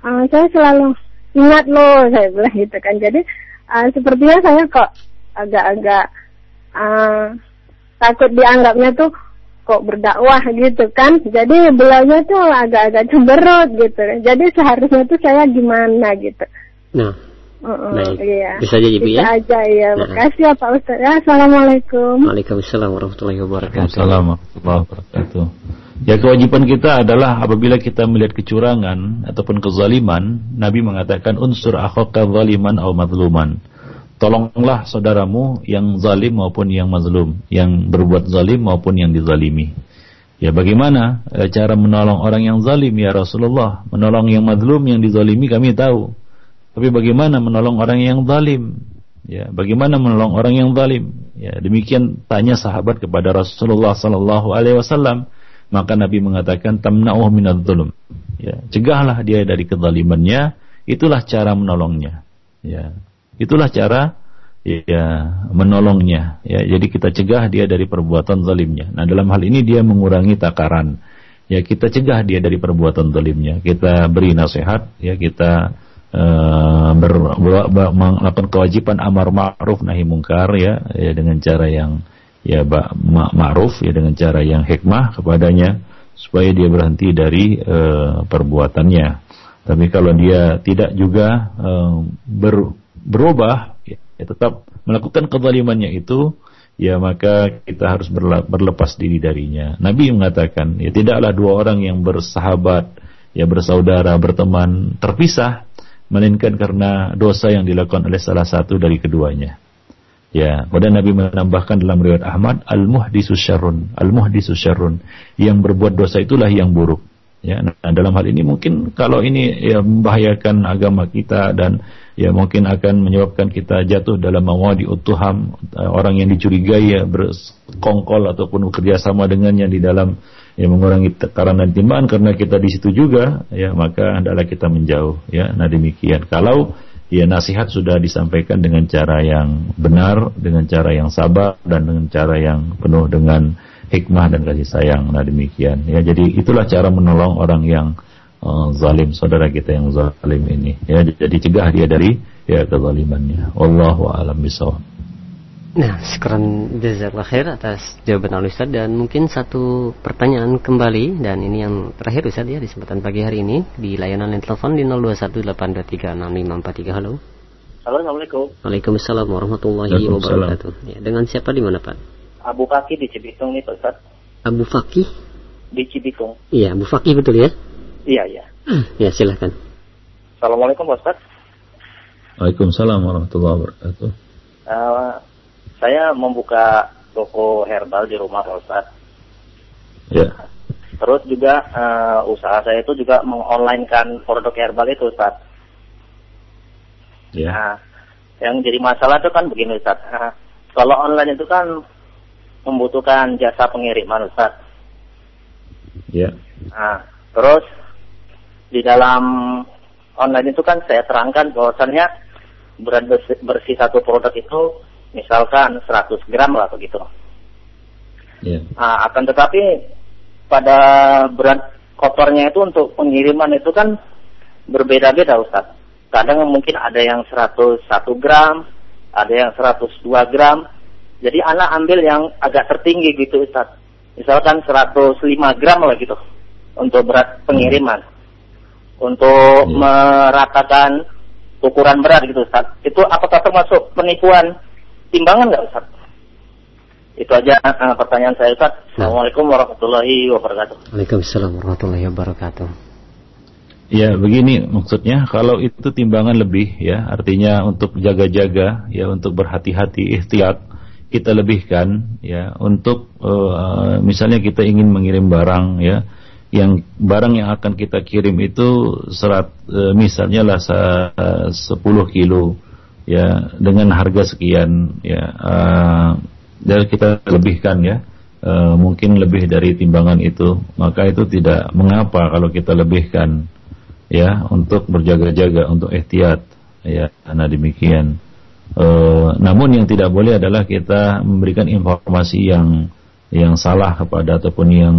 D: uh, saya selalu ingat loh saya bilang gitu kan. Jadi uh, sepertinya saya kok agak-agak takut dianggapnya tuh kok berdakwah gitu kan jadi beliaunya tuh agak-agak cemberut gitu jadi seharusnya tuh saya gimana gitu
B: nah
D: Uh, uh, iya.
B: Bisa aja Ibu
D: ya? Bisa aja ya. Nah. Makasih ya Pak Ustaz. Ya, Assalamualaikum.
B: Waalaikumsalam warahmatullahi wabarakatuh.
A: Assalamualaikum warahmatullahi wabarakatuh. Ya kewajiban kita adalah apabila kita melihat kecurangan ataupun kezaliman, Nabi mengatakan unsur akhaka zaliman atau madluman tolonglah saudaramu yang zalim maupun yang mazlum, yang berbuat zalim maupun yang dizalimi. Ya bagaimana e, cara menolong orang yang zalim ya Rasulullah? Menolong yang mazlum yang dizalimi kami tahu. Tapi bagaimana menolong orang yang zalim? Ya, bagaimana menolong orang yang zalim? Ya, demikian tanya sahabat kepada Rasulullah sallallahu alaihi wasallam. Maka Nabi mengatakan tamna'uh minadz zulm. Ya, cegahlah dia dari kezalimannya, itulah cara menolongnya. Ya. Itulah cara ya menolongnya. Ya jadi kita cegah dia dari perbuatan zalimnya. Nah dalam hal ini dia mengurangi takaran. Ya kita cegah dia dari perbuatan zalimnya. Kita beri nasihat ya kita uh, ber, melakukan kewajiban amar ma'ruf nahi mungkar ya, ya dengan cara yang ya ma'ruf ya dengan cara yang hikmah kepadanya supaya dia berhenti dari uh, perbuatannya. Tapi kalau dia tidak juga uh, ber, berubah ya, ya tetap melakukan kezalimannya itu ya maka kita harus berlepas diri darinya. Nabi mengatakan ya tidaklah dua orang yang bersahabat ya bersaudara berteman terpisah melainkan karena dosa yang dilakukan oleh salah satu dari keduanya. Ya, kemudian Nabi menambahkan dalam riwayat Ahmad, al-muhdisu syarrun, al-muhdisu syarrun, yang berbuat dosa itulah yang buruk. Ya, nah dalam hal ini mungkin kalau ini ya membahayakan agama kita dan ya mungkin akan menyebabkan kita jatuh dalam mawadi utuham eh, orang yang dicurigai ya berkongkol ataupun bekerja sama dengannya di dalam ya mengurangi tekanan timbangan karena kita di situ juga ya maka adalah kita menjauh ya. Nah demikian. Kalau ya nasihat sudah disampaikan dengan cara yang benar dengan cara yang sabar dan dengan cara yang penuh dengan hikmah dan kasih sayang nah demikian ya jadi itulah cara menolong orang yang uh, zalim saudara kita yang zalim ini ya jadi cegah dia dari ya kezalimannya wallahu alam bisawab
B: Nah, sekarang jazakallah khair atas jawaban al Ustaz dan mungkin satu pertanyaan kembali dan ini yang terakhir Ustaz ya di kesempatan pagi hari ini di layanan telepon di 0218236543. Halo.
E: Halo, Assalamualaikum.
B: Waalaikumsalam warahmatullahi wabarakatuh. Ya, dengan siapa di mana, Pak?
E: Abu Fakih di Cibitung nih, Pak Ustaz.
B: Abu Fakih?
E: Di Cibitung.
B: Iya, Abu Fakih betul ya?
E: Iya, iya.
B: Ya, silahkan.
E: Assalamualaikum Pak Ustaz.
A: Waalaikumsalam warahmatullahi wabarakatuh.
E: Uh, saya membuka toko herbal di rumah Pak Ustaz.
A: Ya.
E: Terus juga uh, usaha saya itu juga mengonlinekan produk herbal itu Ustaz.
A: Ya.
E: Nah, yang jadi masalah itu kan begini Ustaz. Nah, kalau online itu kan membutuhkan jasa pengiriman Ustaz.
A: Ya.
E: Nah, terus di dalam online itu kan saya terangkan bahwasannya berat bersih, bersih satu produk itu misalkan 100 gram lah begitu.
A: Yeah.
E: Nah, akan tetapi pada berat kotornya itu untuk pengiriman itu kan berbeda-beda Ustaz. Kadang mungkin ada yang 101 gram, ada yang 102 gram. Jadi anak ambil yang agak tertinggi gitu Ustaz. Misalkan 105 gram lah gitu untuk berat pengiriman untuk hmm. meratakan ukuran berat gitu Ustaz. Itu apakah termasuk penipuan timbangan nggak Ustaz? Itu aja uh, pertanyaan saya Ustaz. Nah. Assalamualaikum warahmatullahi wabarakatuh.
B: Waalaikumsalam warahmatullahi wabarakatuh.
A: Ya begini maksudnya kalau itu timbangan lebih ya artinya untuk jaga-jaga ya untuk berhati-hati ikhtiat kita lebihkan ya untuk uh, misalnya kita ingin mengirim barang ya yang barang yang akan kita kirim itu serat e, misalnya lah e, 10 kilo ya dengan harga sekian ya e, dan kita lebihkan ya e, mungkin lebih dari timbangan itu maka itu tidak mengapa kalau kita lebihkan ya untuk berjaga-jaga untuk ihtiyat ya karena demikian e, namun yang tidak boleh adalah kita memberikan informasi yang yang salah kepada ataupun yang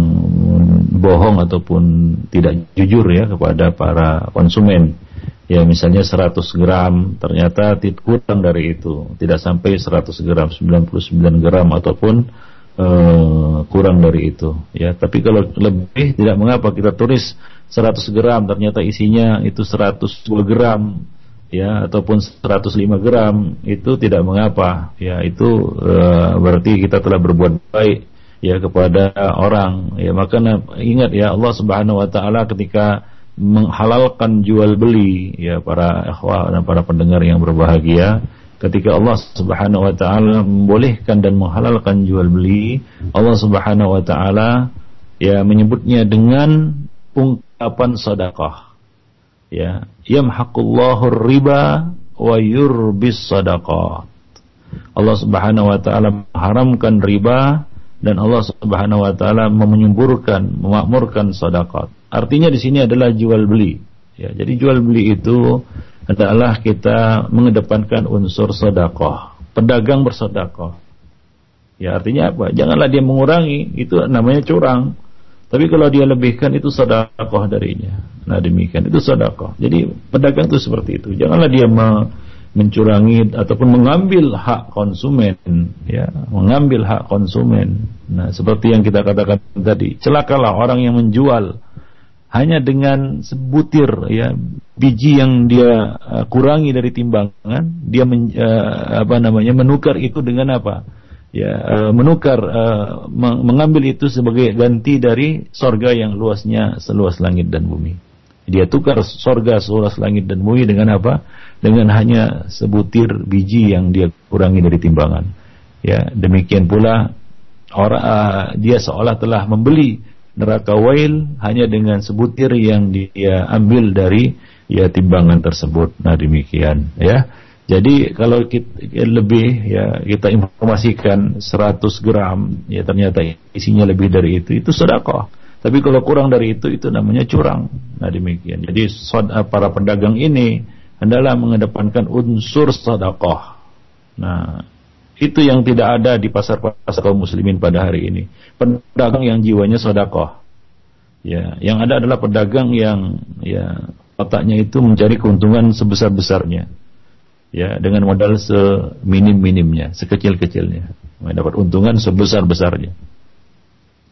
A: bohong ataupun tidak jujur ya kepada para konsumen. Ya misalnya 100 gram ternyata kurang dari itu, tidak sampai 100 gram, 99 gram ataupun uh, kurang dari itu. Ya, tapi kalau lebih tidak mengapa kita tulis 100 gram ternyata isinya itu 110 gram ya ataupun 105 gram itu tidak mengapa. Ya itu uh, berarti kita telah berbuat baik ya kepada orang. Ya maka ingat ya Allah Subhanahu wa taala ketika menghalalkan jual beli ya para ikhwah dan para pendengar yang berbahagia ketika Allah Subhanahu wa taala membolehkan dan menghalalkan jual beli Allah Subhanahu wa taala ya menyebutnya dengan ungkapan sedekah ya yamhaqullahu riba wa yurbis sadaqat Allah Subhanahu wa taala mengharamkan riba dan Allah Subhanahu wa taala menyemburkan memakmurkan sedekah. Artinya di sini adalah jual beli. Ya, jadi jual beli itu adalah kita mengedepankan unsur sedekah. Pedagang bersedekah. Ya, artinya apa? Janganlah dia mengurangi, itu namanya curang. Tapi kalau dia lebihkan itu sedekah darinya. Nah, demikian itu sedekah. Jadi pedagang itu seperti itu. Janganlah dia mencurangi ataupun mengambil hak konsumen ya mengambil hak konsumen nah seperti yang kita katakan tadi celakalah orang yang menjual hanya dengan sebutir ya biji yang dia uh, kurangi dari timbangan dia men, uh, apa namanya menukar itu dengan apa ya uh, menukar uh, mengambil itu sebagai ganti dari sorga yang luasnya seluas langit dan bumi dia tukar sorga seluas langit dan bumi dengan apa dengan hanya sebutir biji yang dia kurangi dari timbangan. Ya, demikian pula orang uh, dia seolah telah membeli neraka wail hanya dengan sebutir yang dia ambil dari ya timbangan tersebut. Nah, demikian ya. Jadi kalau kita lebih ya kita informasikan 100 gram ya ternyata isinya lebih dari itu itu sedekah. Tapi kalau kurang dari itu itu namanya curang. Nah demikian. Jadi para pedagang ini adalah mengedepankan unsur sedekah. Nah, itu yang tidak ada di pasar-pasar kaum muslimin pada hari ini. Pedagang yang jiwanya sedekah. Ya, yang ada adalah pedagang yang ya otaknya itu mencari keuntungan sebesar-besarnya. Ya, dengan modal seminim-minimnya, sekecil-kecilnya. Mendapat untungan sebesar-besarnya.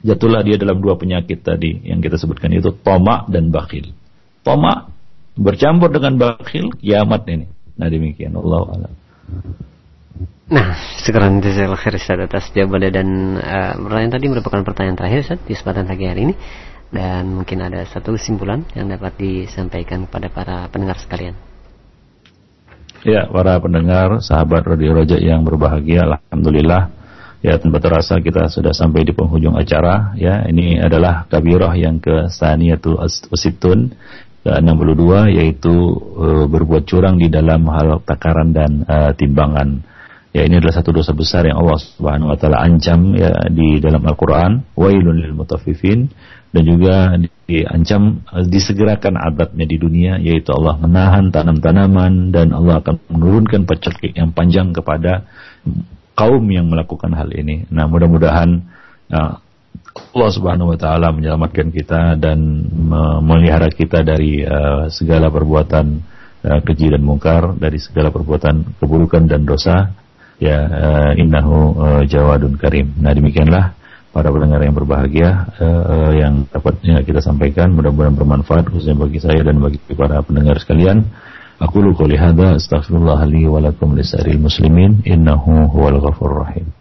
A: Jatuhlah dia dalam dua penyakit tadi yang kita sebutkan itu tomak dan bakhil. Tomak bercampur dengan bakhil kiamat ini. Nah demikian Allah alam.
B: Nah, sekarang jazakallah khair Ustaz atas jawabannya dan uh, pertanyaan tadi merupakan pertanyaan terakhir Ustaz di kesempatan pagi hari ini dan mungkin ada satu kesimpulan yang dapat disampaikan kepada para pendengar sekalian.
A: Ya, para pendengar, sahabat Radio Roja yang berbahagia, alhamdulillah ya tanpa terasa kita sudah sampai di penghujung acara ya. Ini adalah kabirah yang ke Saniyatu Usitun ke-62 yaitu uh, berbuat curang di dalam hal takaran dan uh, timbangan. Ya ini adalah satu dosa besar yang Allah Subhanahu wa taala ancam ya di dalam Al-Qur'an, wailun lil mutaffifin dan juga diancam disegerakan adabnya di dunia yaitu Allah menahan tanam-tanaman dan Allah akan menurunkan pecel yang panjang kepada kaum yang melakukan hal ini. Nah, mudah-mudahan uh, Allah Subhanahu wa taala menyelamatkan kita dan memelihara kita dari uh, segala perbuatan uh, keji dan mungkar, dari segala perbuatan keburukan dan dosa. Ya, uh, innahu uh, jawadun karim. Nah, demikianlah para pendengar yang berbahagia uh, uh, yang dapat ya, kita sampaikan mudah-mudahan bermanfaat khususnya bagi saya dan bagi para pendengar sekalian. Aku lu qouli hadza astaghfirullah li muslimin innahu huwal ghafurur rahim.